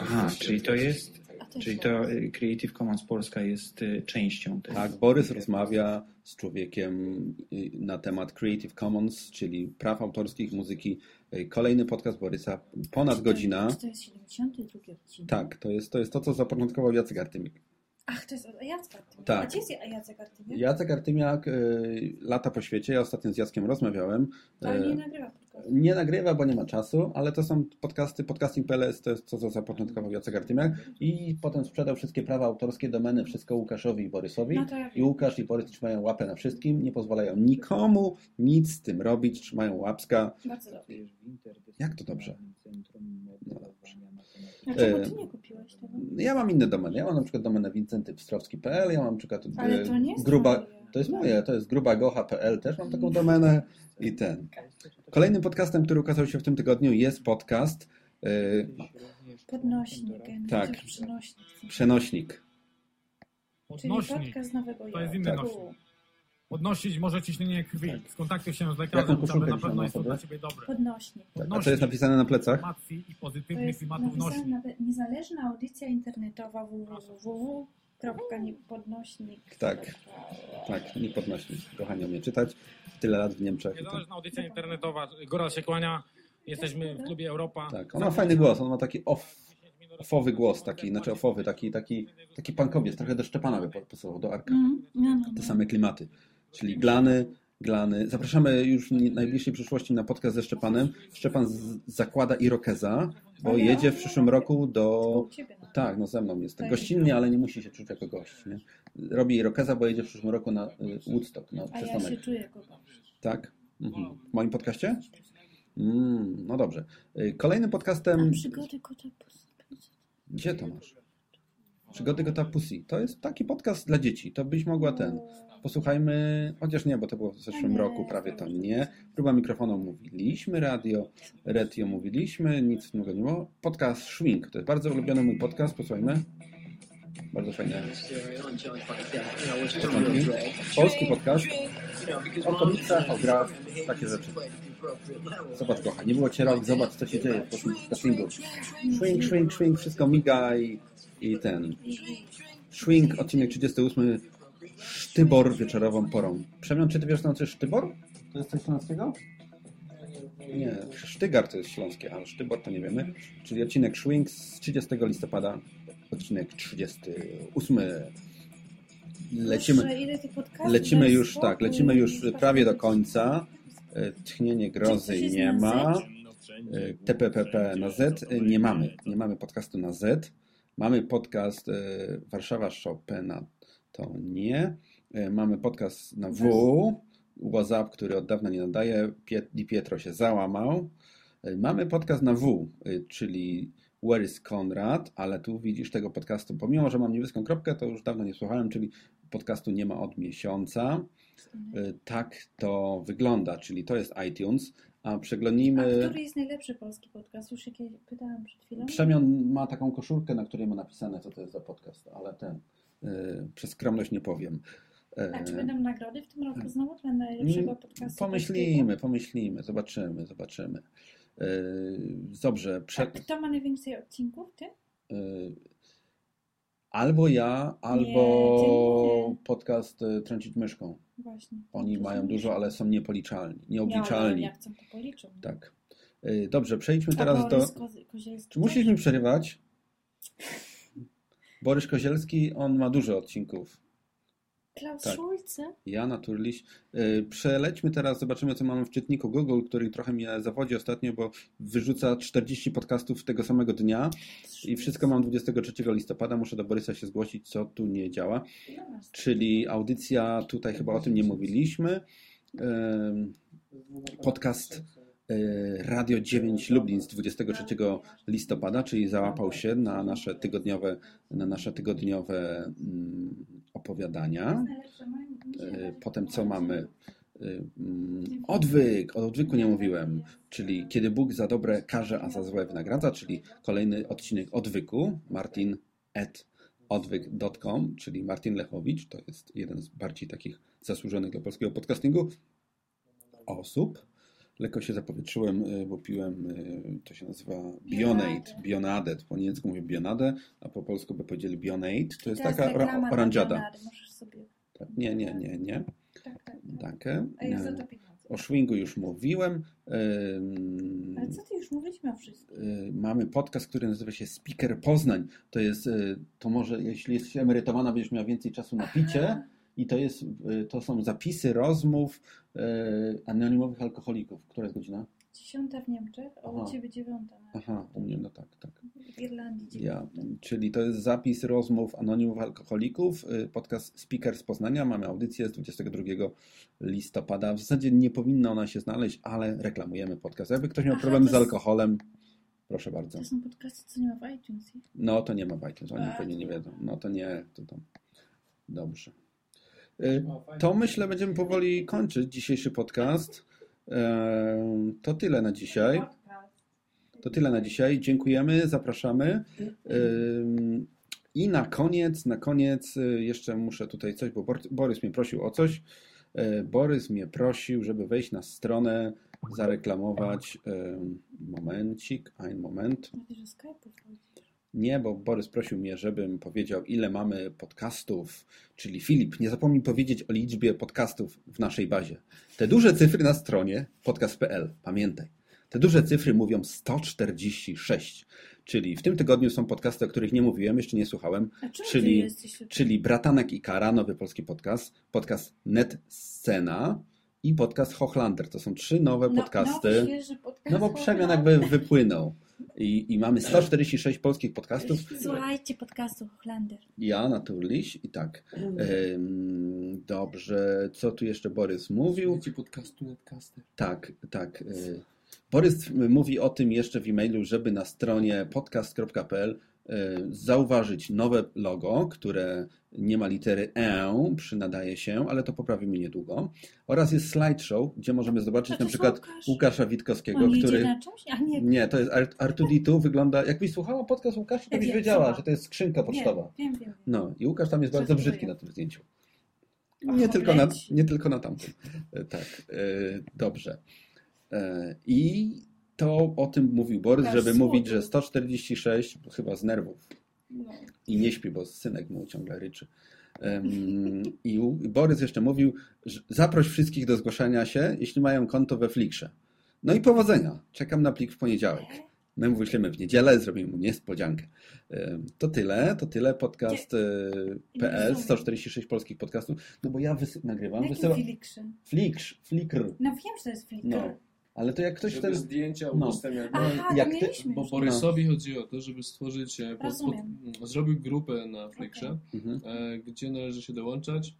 Aha, czyli to jest, czyli to y, Creative Commons Polska jest y, częścią tego. Tak, Borys rozmawia z człowiekiem y, na temat Creative Commons, czyli praw autorskich muzyki. Kolejny podcast Borysa, ponad godzina. Czy to jest 72 odcinek? Tak, to jest to, jest to co zapoczątkował Jacek Artymik. Ach, to jest od Jacka Artymiak. Tak. A gdzie jest Jacek Artymiak? Jacek Artymiak y, lata po świecie, ja ostatnio z Jackiem rozmawiałem. Ale Y, nie nagrywa podcastu. Nie nagrywa, bo nie ma czasu, ale to są podcasty, podcasting.pl to jest to, co zapoczątkował Jacek Artymiak i potem sprzedał wszystkie prawa autorskie, domeny, wszystko Łukaszowi i Borysowi. No ja I Łukasz i Borys trzymają łapę na wszystkim, nie pozwalają nikomu nic z tym robić, trzymają łapska. Bardzo dobrze. Jak to dobrze? No dobrze. A czemu E, ty nie kupiłeś tego? Ja mam inne domeny. Ja mam na przykład domenę wincentypstrowski.pl, ja mam na przykład Ale e, to nie jest gruba. To jest moje, to jest grubagocha.pl, też mam taką domenę i ten. Kolejnym podcastem, który ukazał się w tym tygodniu jest podcast e, Podnośnik. Tak. Przenośnik. Czyli Podnośnik. podcast nowego To jest Jorku. inny nośnik. Podnosić może ciśnienie krwi. Skontaktuj się z lekarzem, Jaką koszulkę na pewno jest to dla Ciebie dobre. Podnośnik. Tak, a co jest napisane na plecach? I To pozytywnych jest klimatów napisane nośnik. niezależna audycja internetowa www.niepodnośnik. Tak, tak, nie podnośnik. Kochani umie czytać. Tyle lat w Niemczech. Niezależna audycja internetowa. Góral się kłania. Jesteśmy w klubie Europa. Tak, on ma fajny głos, on ma taki off, offowy głos, taki, znaczy offowy, taki, taki, taki punkowiec, trochę do Szczepana by pasował, do Arka. Mm, no, no, Te no. same klimaty, czyli glany, glany. Zapraszamy już w najbliższej przyszłości na podcast ze Szczepanem. Szczepan z, zakłada Irokeza, bo jedzie w przyszłym roku do... Tak, no ze mną jest. Tak. Gościnnie, ale nie musi się czuć jako gość. Nie? Robi Irokeza, bo jedzie w przyszłym roku na y, Woodstock, na A ja się przystanek. czuję jako gość. Tak? Mhm. W moim podcaście? Mm, no dobrze. Y, Kolejnym podcastem... A przygody kota. Gdzie to masz? Przygody Kota Pussy. To jest taki podcast dla dzieci. To byś mogła ten. Posłuchajmy, chociaż nie, bo to było w zeszłym roku, prawie to nie. Próba mikrofonu mówiliśmy, radio, retio mówiliśmy, nic innego nie było. Podcast Schwing, to jest bardzo ulubiony mój podcast, posłuchajmy. Bardzo fajne. początki. Polski podcast o komiksach, o grach, takie rzeczy. Zobacz kocha, nie było cię rok, zobacz co się dzieje w polskim podcastingu. Swing, swing, swing, wszystko miga i, i ten. Swing, odcinek 38, Sztybor wieczorową porą. Przemian, czy ty wiesz, co znaczy Sztybor? To jest coś śląskiego? Nie, Sztygar to jest śląskie, a Sztybor to nie wiemy. Czyli odcinek Swing z 30 listopada, odcinek 38. Lecimy, lecimy już, tak, lecimy już prawie do końca. E, Tchnienie grozy jest nie na ma. E, TPPP na Z e, nie mamy. Nie mamy podcastu na Z. Mamy podcast Warszawa Chopina, to nie. E, Mamy podcast na W. WhatsApp, który od dawna nie nadaje. Di Pietro się załamał. E, Mamy podcast na W, e, czyli Where is Konrad, ale tu widzisz tego podcastu, pomimo, że mam niebieską kropkę, to już dawno nie słuchałem, czyli podcastu nie ma od miesiąca. Tak to wygląda, czyli to jest iTunes, a A przeglądnijmy... który jest najlepszy polski podcast? Już jakieś pytałam przed chwilą. Przemian ma taką koszulkę, na której ma napisane, co to jest za podcast, ale ten, przez skromność nie powiem. E, A czy będą nagrody w tym roku znowu dla najlepszego mm, podcastu? Pomyślimy, pomyślimy, zobaczymy, zobaczymy. Y, Dobrze, prze? Kto ma najwięcej odcinków? Ty? albo ja, albo nie. podcast Trącić Myszką. Właśnie. Oni mają dużo, ale są niepoliczalni, nieobliczalni. Ja, jak chcą, to policzą. Tak. Dobrze, przejdźmy teraz do... Musisz mi przerywać? Borys Kozielski, on ma dużo odcinków. Klaus Tak. Schulze? Ja, naturliś. Y, Przelećmy teraz, zobaczymy, co mamy w czytniku Google, który trochę mnie zawodzi ostatnio, bo wyrzuca 40 podcastów tego samego dnia i wszystko mam 23 listopada. Muszę do Borysa się zgłosić, co tu nie działa. Czyli audycja, tutaj chyba o tym nie mówiliśmy. Podcast Radio 9 Lublin z 23 listopada, czyli załapał się na nasze tygodniowe, na nasze tygodniowe mm, opowiadania. Y, Potem co mamy? Y, mm, Odwyk, o odwyku nie mówiłem, czyli kiedy Bóg za dobre karze, a za złe wynagradza, czyli kolejny odcinek odwyku, martin at odwyk.com, czyli Martin Lechowicz, to jest jeden z bardziej takich zasłużonych dla polskiego podcastingu osób. Lekko się zapowietrzyłem, y, bo piłem, y, to się nazywa Bionade, Bionade, po niemiecku mówię Bionade, a po polsku by powiedzieli Bionade, to jest taka dla oranżada. Sobie... Tak, Nie, nie, nie, nie. Tak, tak. To pieniądze. O Schwingu już mówiłem. Ale co ty już mówiliśmy o wszystkim? y, Mamy podcast, który nazywa się Speaker Poznań. To jest, y, to może, jeśli jesteś emerytowana, będziesz miała więcej czasu na picie. I to, jest, y, to są zapisy rozmów y, anonimowych alkoholików. Która jest godzina? Dziesiąta w Niemczech, a u ciebie dziewiąta. Aha, u mnie, no tak, tak. W Irlandii Ja, dziewiąta. czyli to jest zapis rozmów anonimów alkoholików, y, podcast Speaker z Poznania. Mamy audycję z 22 listopada. W zasadzie nie powinna ona się znaleźć, ale reklamujemy podcast. Jakby ktoś miał Aha, problemy to z alkoholem, proszę bardzo. To są podcasty, co nie ma w iTunes. No to nie ma w iTunes, oni pewnie nie wiedzą. No to nie, to tam. Dobrze. Y, To myślę, będziemy powoli kończyć dzisiejszy podcast. Em, To tyle na dzisiaj. To tyle na dzisiaj. Dziękujemy, zapraszamy. Ym, I na koniec, na koniec y, jeszcze muszę tutaj coś, bo Bor- Borys mnie prosił o coś. Y, Borys mnie prosił, żeby wejść na stronę, zareklamować. ym, Momencik, ein moment. Nie, bo Borys prosił mnie, żebym powiedział, ile mamy podcastów. Czyli Filip, nie zapomnij powiedzieć o liczbie podcastów w naszej bazie. Te duże cyfry na stronie podcast.pl, pamiętaj. Te duże cyfry mówią 146. Czyli w tym tygodniu są podcasty, o których nie mówiłem, jeszcze nie słuchałem. Czyli, jesteś czyli Bratanek i Kara, nowy polski podcast, podcast Net Scena i podcast Hochlander. To są trzy nowe No- podcasty. podcast No bo przemian jakby wypłynął. I, I mamy 146 polskich podcastów. Słuchajcie podcastu Hochlander. Ja, Naturliś i tak. Ym, dobrze, co tu jeszcze Borys mówił? podcastu Netcaster. Tak, tak. y, Borys mówi o tym jeszcze w e-mailu, żeby na stronie podcast.pl e, zauważyć nowe logo, które nie ma litery E przy nadaje się, ale to poprawimy niedługo. Oraz jest slideshow, gdzie możemy zobaczyć na przykład Łukasz. Łukasza Witkowskiego, On który... na czymś? A nie. Nie, to jest Art- R2D2, wygląda... Jakbyś słuchała podcast Łukasza, to byś wiedziała, że to jest skrzynka pocztowa. Wiem, wiem, wiem. No i Łukasz tam jest bardzo Żartuję. brzydki na tym zdjęciu. Ach, Nie tylko, na, nie tylko na tamtym. E, Tak, e, dobrze. E, I to o tym mówił Borys, żeby mówić, że 146, chyba z nerwów, No. i nie śpi, bo synek mu ciągle ryczy. Em, I Borys jeszcze mówił, że zaproś wszystkich do zgłaszania się, jeśli mają konto we Flickrze. No i powodzenia. Czekam na plik w poniedziałek. My mu wyślemy w niedzielę, zrobimy mu niespodziankę. To tyle, to tyle. Podcast e, PL, rozumiem. 146 polskich podcastów. No bo ja wysy- nagrywam, Jakim wysyłam. Flickr, Flickr. No wiem, że to jest Flickr. No. Ale to jak ktoś Żeby chce... zdjęcia no. udostępniać. Aha, to jak ty... Bo. Borysowi chodzi o to, żeby stworzyć, e, pod, pod, Rozumiem. zrobił grupę na Flickrze, Mhm. e, gdzie należy się dołączać.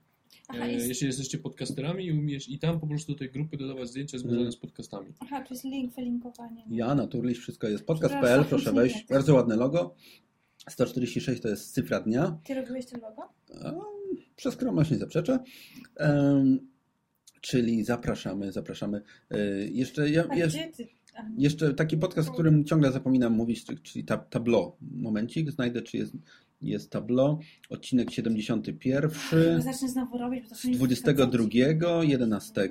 Aha, E, jest- jeśli jesteście podcasterami i umiesz i tam po prostu do tej grupy dodawać zdjęcia związane Mhm. z podcastami. Aha, to jest link, wylinkowanie. Ja, Naturliś, wszystko jest. Podcast.pl, proszę wejść. Bardzo ładne logo. 146 to jest cyfra dnia. Ty robiłeś to logo? Przez skromność nie zaprzeczę. Czyli zapraszamy, zapraszamy. E, jeszcze, ja, A jeszcze, taki podcast, o którym ciągle zapominam mówić, czy- czyli tab, tablo. Momencik, znajdę, czy jest, jest tablo. Odcinek 71. Zacznę znowu robić, bo są 22, 11,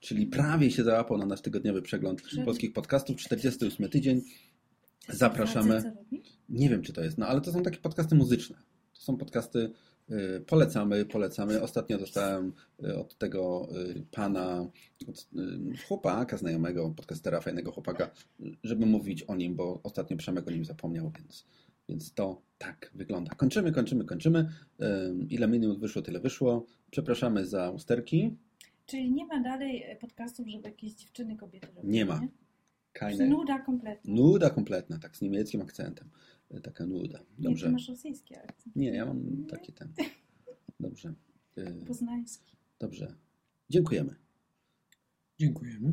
czyli prawie się załapał na nasz tygodniowy przegląd polskich podcastów, 48 tydzień. Zapraszamy. Nie wiem, czy to jest, no ale to są takie podcasty muzyczne. To są podcasty, polecamy, polecamy. Ostatnio dostałem y, od tego y, pana, od chłopaka znajomego, podcastera, fajnego chłopaka, żeby mówić o nim, bo ostatnio Przemek o nim zapomniał, więc, więc to tak wygląda. Kończymy, kończymy, kończymy. Ile minut wyszło, tyle wyszło. Przepraszamy za usterki. Czyli nie ma dalej e, podcastów, żeby jakieś dziewczyny, kobiety robiły, Nie ma. Nie? Nuda kompletna. Nuda kompletna, tak z niemieckim akcentem. Y, Taka nuda. Nie, ty Dobrze. masz rosyjski akcent. Nie, ja mam taki ten. Dobrze. Y, Poznański. Dobrze. Dziękujemy. Dziękujemy.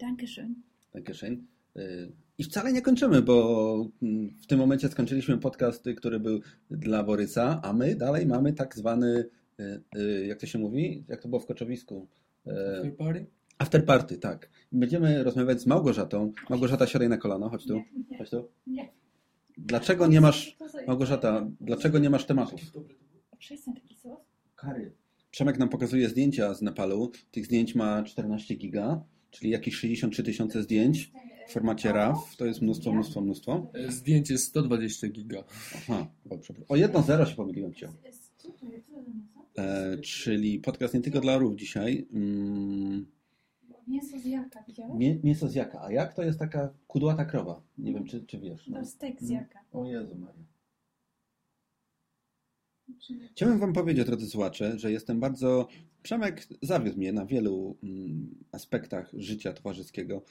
Dankeschön. Dankeschön. Y, I wcale nie kończymy, bo mm, w tym momencie skończyliśmy podcast, który był dla Borysa, a my dalej mamy tak zwany, jak to się mówi? Jak to było w Koczowisku? After party? After party, tak. Będziemy rozmawiać z Małgorzatą. Małgorzata, siadaj na kolano, chodź tu. Chodź tu. Nie. Dlaczego nie masz, Małgorzata, dlaczego nie masz tematów? Kary. Przemek nam pokazuje zdjęcia z Nepalu. Tych zdjęć ma 14 giga, czyli jakieś 63 tysiące zdjęć w formacie RAW. To jest mnóstwo, mnóstwo, mnóstwo. Zdjęcie 120 giga. Aha, o, przepraszam. o jedno zero się pomyliłem cię. E, czyli podcast nie tylko dla orłów dzisiaj. Mm, Mięso z jaka, widziałeś? mię, mięso z jaka. A jak to jest taka kudłata krowa? Nie wiem, czy, czy wiesz. No. To steak z jaka. O Jezu Maria. Chciałem Wam powiedzieć, drodzy słuchacze, że jestem bardzo. Przemek zawiódł mnie na wielu mm, aspektach życia towarzyskiego.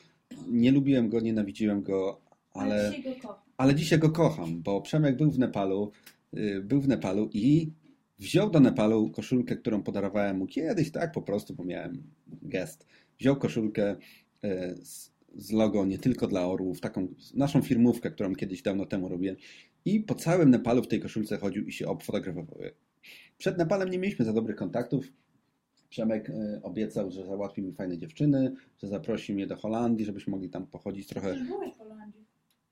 Nie lubiłem go, nienawidziłem go, ale, dzisiaj go kocham. ale dzisiaj go kocham, bo Przemek był w Nepalu, y, był w Nepalu i wziął do Nepalu koszulkę, którą podarowałem mu kiedyś, tak po prostu, bo miałem gest. Wziął koszulkę y, z, z logo nie tylko dla orłów, taką naszą firmówkę, którą kiedyś dawno temu robiłem. I po całym Nepalu w tej koszulce chodził i się obfotografował. Przed Nepalem nie mieliśmy za dobrych kontaktów. Przemek e, obiecał, że załatwi mi fajne dziewczyny, że zaprosi mnie do Holandii, żebyśmy mogli tam pochodzić trochę. Przecież byłeś w Holandii.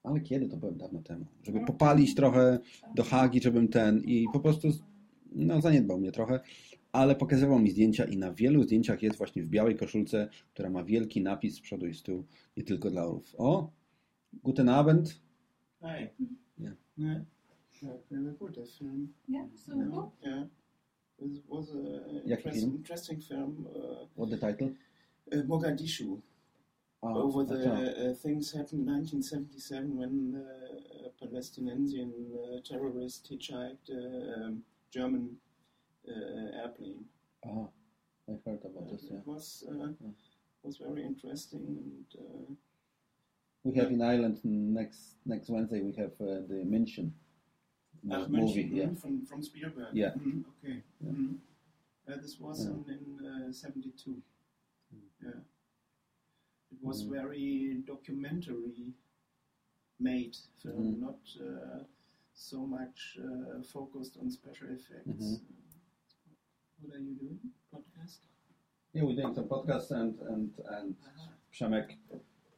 Ale kiedy? To byłem dawno temu. Żeby popalić trochę do Hagi, żebym ten i po prostu no, zaniedbał mnie trochę. Ale pokazywał mi zdjęcia i na wielu zdjęciach jest właśnie w białej koszulce, która ma wielki napis z przodu i z tyłu, nie tylko dla orów. O! Guten Abend. Hi. Yeah. Yeah, very good film. Yeah, so yeah. Yeah. It was interesting film. Uh, What the title? uh, Mogadishu. Ah, Over the uh, things happened in 1977 when the uh, Palestinian uh, terrorist hitchhiked a um, German airplane. Ah, I heard about this. Yeah. It was uh, was very interesting and. Uh, We have in Ireland next next Wednesday. We have uh, the München mo- Ach, movie. Yeah, mhm, from, from Spielberg. Yeah. Mhm, okay. Yeah. Uh, this was Yeah. in, in uh, 72. Yeah. It was Mhm. very documentary made film, Mhm. not uh, so much uh, focused on special effects. Mhm. What are you doing? Podcast? Yeah, we're doing some podcasts and and and Przemek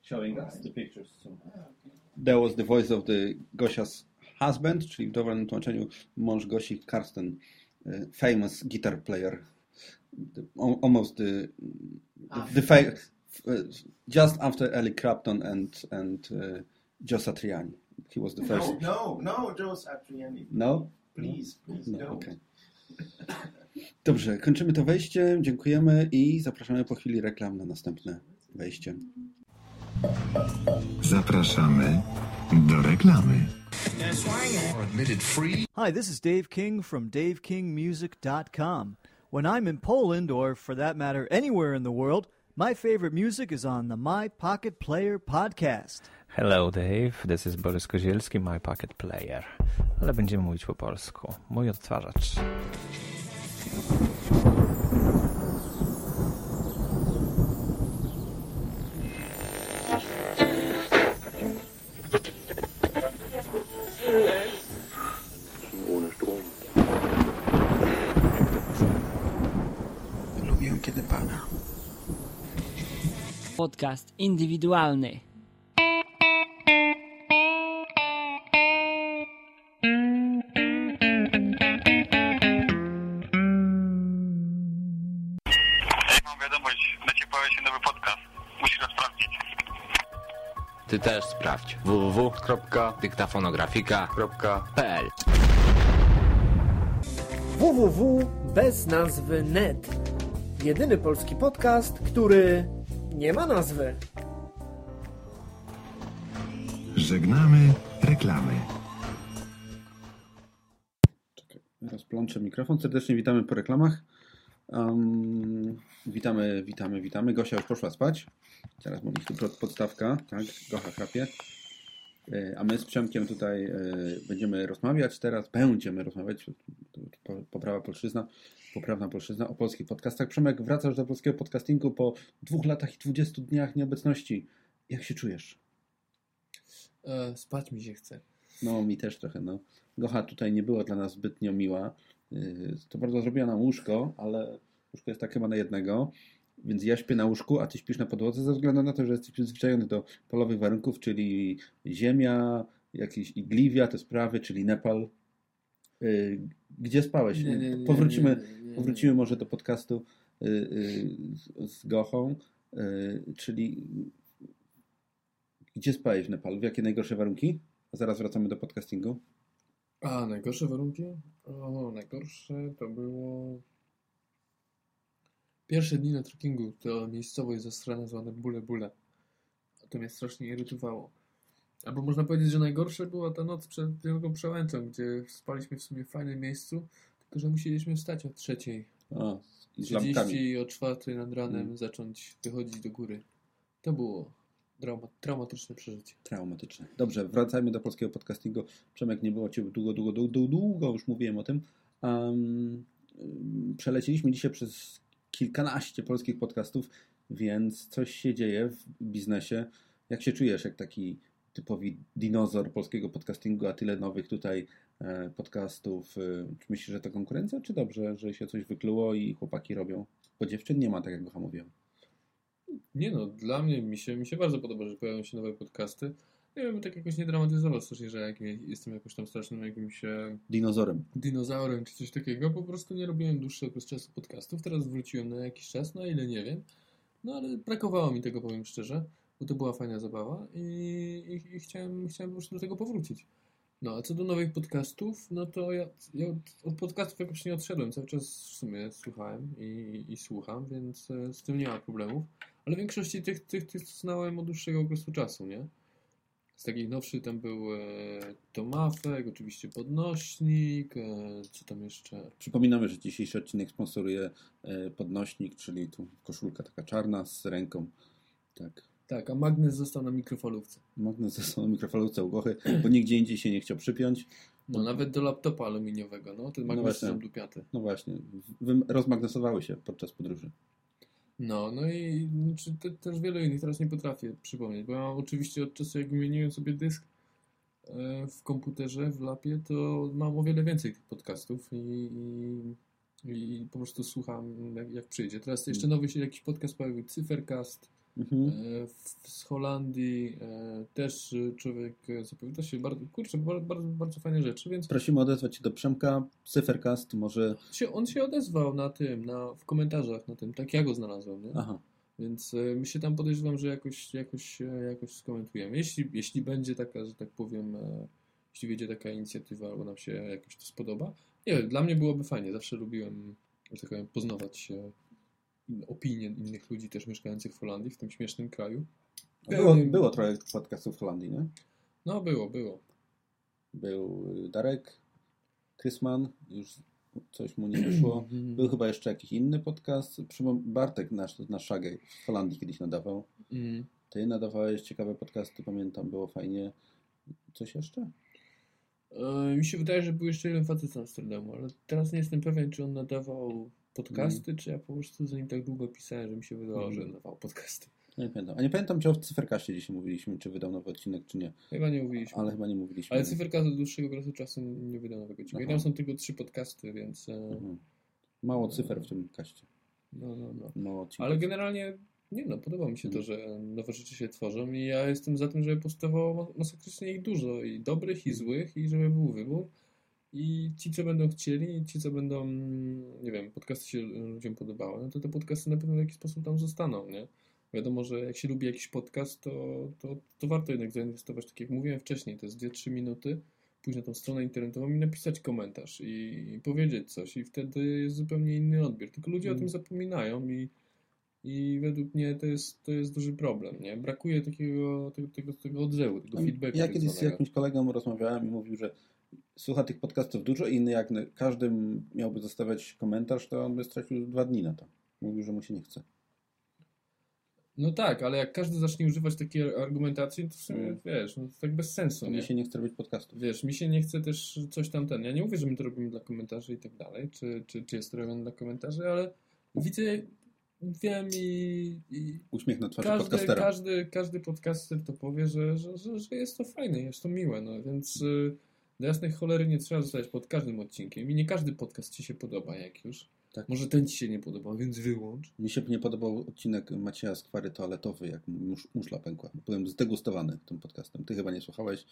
showing us the pictures. So. That was the voice of the Gosia's husband, czyli w dowolnym tłumaczeniu mąż Gosi, Karsten, uh, famous guitar player. The, almost the the, the fa- just after Eric Clapton and and uh, Joe Satriani. He was the first. No, no, no, Joe Satriani. No? Please, please No, don't. okej. Dobrze, kończymy to wejście. Dziękujemy i zapraszamy po chwili reklam na następne wejście. Zapraszamy do reklamy. Hi, this is Dave King from DaveKingMusic.com. When I'm in Poland, or for that matter, anywhere in the world, my favorite music is on the My Pocket Player podcast. Hello Dave, this is Borys Kozielski, my pocket player. Ale będziemy mówić po polsku. Mój odtwarzacz. Lubię, kiedy. Podcast indywidualny. Ty też sprawdź www.dyktafonografika.pl www bez nazwy net. Jedyny polski podcast, który nie ma nazwy. Żegnamy reklamy. Rozplączę mikrofon. Serdecznie witamy po reklamach. Um, witamy, witamy, witamy. Gosia już poszła spać. Teraz mówi tu pod- podstawka, tak? Gocha chrapie. E, A my z Przemkiem tutaj e, będziemy rozmawiać teraz, będziemy rozmawiać, poprawa polszczyzna, poprawna polszczyzna o polskich podcastach. Przemek, wracasz do polskiego podcastingu po dwóch latach i 20 dniach nieobecności. Jak się czujesz? E, spać mi się chce. No, mi też trochę, no. Gocha tutaj nie była dla nas zbytnio miła. Yy, To bardzo zrobiła nam łóżko, ale łóżko jest tak chyba na jednego. Więc ja śpię na łóżku, a ty śpisz na podłodze ze względu na to, że jesteś przyzwyczajony do polowych warunków, czyli ziemia, jakieś igliwia, te sprawy, czyli Nepal. Yy, Gdzie spałeś? Nie, nie, nie, powrócimy, powrócimy może do podcastu yy, z, Gochą, czyli gdzie spałeś w Nepalu? W jakie najgorsze warunki? A zaraz wracamy do podcastingu. A, najgorsze warunki? O, najgorsze to było... Pierwsze dni na trekkingu to miejscowość zastrana zwana Bule Bule. To mnie strasznie irytowało. Albo można powiedzieć, że najgorsze była ta noc przed Wielką Przełęczą, gdzie spaliśmy w sumie w fajnym miejscu, tylko że musieliśmy wstać o trzeciej. A, z 30 lampkami. i o czwartej nad ranem Mm. zacząć wychodzić do góry. To było trauma, traumatyczne przeżycie. Traumatyczne. Dobrze, wracajmy do polskiego podcastingu. Przemek, nie było Cię długo, długo, długo, długo już mówiłem o tym. Um, ym, przelecieliśmy dzisiaj przez kilkanaście polskich podcastów, więc coś się dzieje w biznesie. Jak się czujesz, jak taki typowy dinozaur polskiego podcastingu, a tyle nowych tutaj e, podcastów. E, czy myślisz, że to konkurencja, czy dobrze, że się coś wykluło i chłopaki robią? Bo dziewczyn nie ma, tak jak Gocha mówiła. Nie no, dla mnie mi się, mi się bardzo podoba, że pojawiają się nowe podcasty. Nie wiem, tak jakoś nie dramatyzować też, że jak jestem jakoś tam strasznym jakimś e, Dinozaurem. dinozaurem czy coś takiego. Po prostu nie robiłem dłuższy okres czasu podcastów. Teraz wróciłem na jakiś czas, na ile nie wiem. No ale brakowało mi tego, powiem szczerze, bo to była fajna zabawa i, i, i chciałem, chciałem po prostu do tego powrócić. No a co do nowych podcastów, no to ja, ja od, od podcastów jakoś nie odszedłem. Cały czas w sumie słuchałem i, i słucham, więc e, z tym nie ma problemów. Ale w większości tych, tych, tych znałem od dłuższego okresu czasu, nie? Z takich nowszych tam był e, Tomafek, oczywiście Podnośnik, e, co tam jeszcze? Przypominamy, że dzisiejszy odcinek sponsoruje e, podnośnik, czyli tu koszulka taka czarna z ręką. Tak. Tak, a magnes został na mikrofalówce. Magnes został na mikrofalówce u Gochy, bo nigdzie indziej się nie chciał przypiąć. No nawet do laptopa aluminiowego, no. Ten magnes właśnie. są dupiaty. No właśnie, wy rozmagnesowały się podczas podróży. No, no i znaczy, te, też wiele innych teraz nie potrafię przypomnieć, bo ja oczywiście od czasu jak wymieniłem sobie dysk, e, w komputerze, w lapie, to mam o wiele więcej tych podcastów i, i, i po prostu słucham jak, jak przyjdzie. Teraz jeszcze nowy się jakiś podcast pojawił, Cyfercast Mhm. e, w- z Holandii. e, Też e, człowiek zapowiada się bardzo, kurczę, bardzo, bardzo, bardzo fajne rzeczy, więc Prosimy odezwać się do Przemka. Cyfercast może... się, on się odezwał na tym, na, w komentarzach na tym, tak ja go znalazłem, nie? Aha. Więc my się tam podejrzewam, że jakoś, jakoś, jakoś skomentujemy. Jeśli, jeśli będzie taka, że tak powiem, jeśli wyjdzie taka inicjatywa, albo nam się jakoś to spodoba, nie wiem, dla mnie byłoby fajnie. Zawsze lubiłem, że tak powiem, poznawać opinie innych ludzi też mieszkających w Holandii, w tym śmiesznym kraju. Było, Pełnym- było trochę podcastów w Holandii, nie? No, było, było. Był y, Darek, Krysman, już coś mu nie wyszło. Był chyba jeszcze jakiś inny podcast. Bartek nasz, na Szagę w Holandii kiedyś nadawał. Mm. Ty nadawałeś ciekawe podcasty, pamiętam, było fajnie. Coś jeszcze? E, mi się wydaje, że był jeszcze jeden facet z Amsterdamu, ale teraz nie jestem pewien, czy on nadawał podcasty, czy ja po prostu za nim tak długo pisałem, że mi się wydawało, Mm. że nadawał podcasty. Nie pamiętam. A nie pamiętam, czy o Cyferkaście dzisiaj mówiliśmy, czy wydał nowy odcinek, czy nie. Chyba nie mówiliśmy. Ale chyba nie mówiliśmy. Ale cyferka od dłuższego okresu czasu nie wydał nowego odcinka. I tam są tylko trzy podcasty, więc... e, Mhm. Mało cyfer w tym kaście. No, no, no. Mało odcinków. Ale generalnie, nie no, podoba mi się to, że nowe rzeczy się tworzą i ja jestem za tym, żeby powstawało ma- masakrycznie ich dużo i dobrych i złych i żeby był wybór i ci, co będą chcieli ci, co będą, nie wiem, podcasty się ludziom podobały, no to te podcasty na pewno w jakiś sposób tam zostaną, nie? Wiadomo, że jak się lubi jakiś podcast, to, to, to warto jednak zainwestować, tak jak mówiłem wcześniej, to jest 2-3 minuty, pójść na tą stronę internetową i napisać komentarz i, i powiedzieć coś i wtedy jest zupełnie inny odbiór. Tylko ludzie o Mm. tym zapominają i, i według mnie to jest, to jest duży problem, nie? Brakuje takiego, tego, tego, tego odzewu, tego feedbacku. Ja kiedyś z jakimś kolegą rozmawiałem i mówił, że słucha tych podcastów dużo i inny jak każdy miałby zostawiać komentarz, to on by stracił dwa dni na to. Mówił, że mu się nie chce. No tak, ale jak każdy zacznie używać takiej argumentacji, to w sumie, Mm. wiesz, no to tak bez sensu, mi się nie chce robić podcastów. Wiesz, mi się nie chce też coś tam ten. Ja nie mówię, że my to robimy dla komentarzy i tak dalej, czy, czy, czy jest to robione dla komentarzy, ale widzę, wiem i, i Uśmiech na twarzy każdy, podcastera. każdy, każdy podcaster to powie, że, że, że, że jest to fajne, jest to miłe, no więc y, do jasnej cholery nie trzeba zostać pod każdym odcinkiem i nie każdy podcast ci się podoba jak już. Tak. Może ten ci się nie podoba, więc wyłącz. Mi się nie podobał odcinek Macieja Skwary toaletowy, jak musz, muszla pękła. Byłem zdegustowany tym podcastem. Ty chyba nie słuchałeś,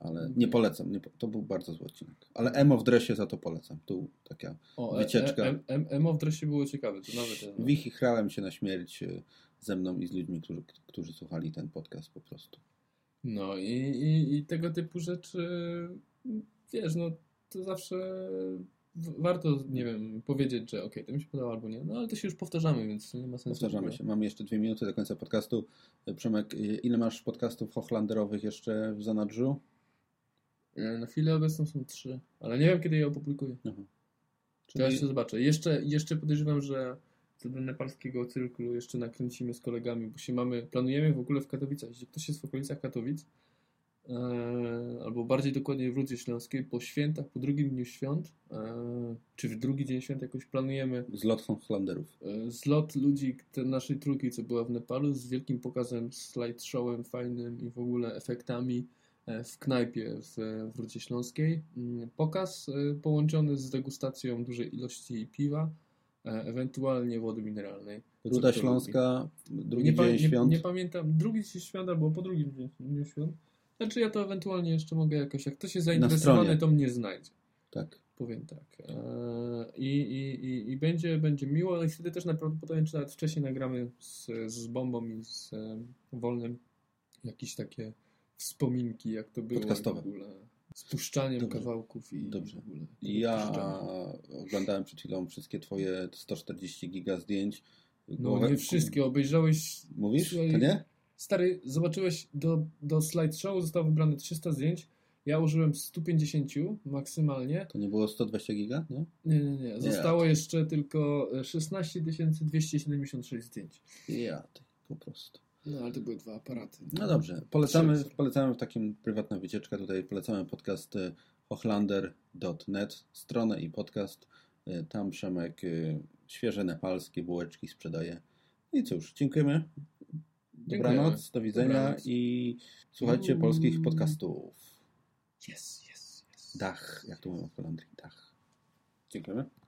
ale nie polecam. Nie, to był bardzo zły odcinek. Ale Emo w dresie za to polecam. Tu taka O, wycieczka. E, e, em- emo w dresie było ciekawe, to nawet... Wichrałem się na śmierć e, ze mną i z ludźmi, którzy, którzy słuchali ten podcast po prostu. No i, i, i tego typu rzeczy, wiesz, no to zawsze warto, nie wiem, powiedzieć, że okej, to mi się podoba albo nie, no ale to się już powtarzamy, więc nie ma sensu. Powtarzamy się. Mamy jeszcze dwie minuty do końca podcastu. E, Przemek, e, ile masz podcastów hochlanderowych jeszcze w zanadrzu? E, Na chwilę obecną są trzy, ale nie wiem, kiedy je opublikuję. Aha. Czyli- jeszcze zobaczę. Jeszcze, jeszcze podejrzewam, że co do nepalskiego cyrklu jeszcze nakręcimy z kolegami, bo się mamy, planujemy w ogóle w Katowicach, jeśli ktoś jest w okolicach Katowic, albo bardziej dokładnie w Rudzie Śląskiej, po świętach, po drugim dniu świąt, e, czy w drugi dzień świąt jakoś planujemy Zlot hochlanderów. e, zlot ludzi naszej trójki, co była w Nepalu, z wielkim pokazem, slideshowem fajnym i w ogóle efektami e, w knajpie w, w Rudzie Śląskiej. Mm, Pokaz e, połączony z degustacją dużej ilości piwa, e, ewentualnie wody mineralnej. Ruda Śląska, drugi nie, pa- dzień nie, świąt. Nie pamiętam, drugi dzień świąt albo po drugim dniu świąt. Znaczy ja to ewentualnie jeszcze mogę jakoś, jak ktoś jest zainteresowany, to mnie znajdzie. Tak. Powiem tak. Eee, I, i, i, i będzie, będzie miło. I wtedy też najprawdopodobniej, czy nawet wcześniej nagramy z, z bombą i z e, wolnym jakieś takie wspominki, jak to było Podcastowe. w ogóle. Z puszczaniem Dobrze. kawałków i Dobrze. w ogóle. Ja oglądałem przed chwilą wszystkie twoje 140 giga zdjęć. No nie wszystkie, obejrzałeś... Mówisz? To nie? Stary, zobaczyłeś do, do slideshow zostało wybrane 300 zdjęć. Ja użyłem 150 maksymalnie. To nie było 120 giga, nie? Nie, nie, nie. Zostało jeszcze tylko e, 16 276 zdjęć. Ja, ty, po prostu. No, ale to były dwa aparaty. No dobrze, polecamy, polecamy w takim prywatną wycieczkę. Tutaj polecamy podcast hochlander.net, stronę i podcast. Y, Tam Przemek świeże nepalskie bułeczki sprzedaje. I cóż, dziękujemy. Dobranoc, do widzenia Dobranoc. i słuchajcie polskich podcastów. Yes, yes, yes. Dach, jak to mówią w Holandii, dach. Dziękujemy.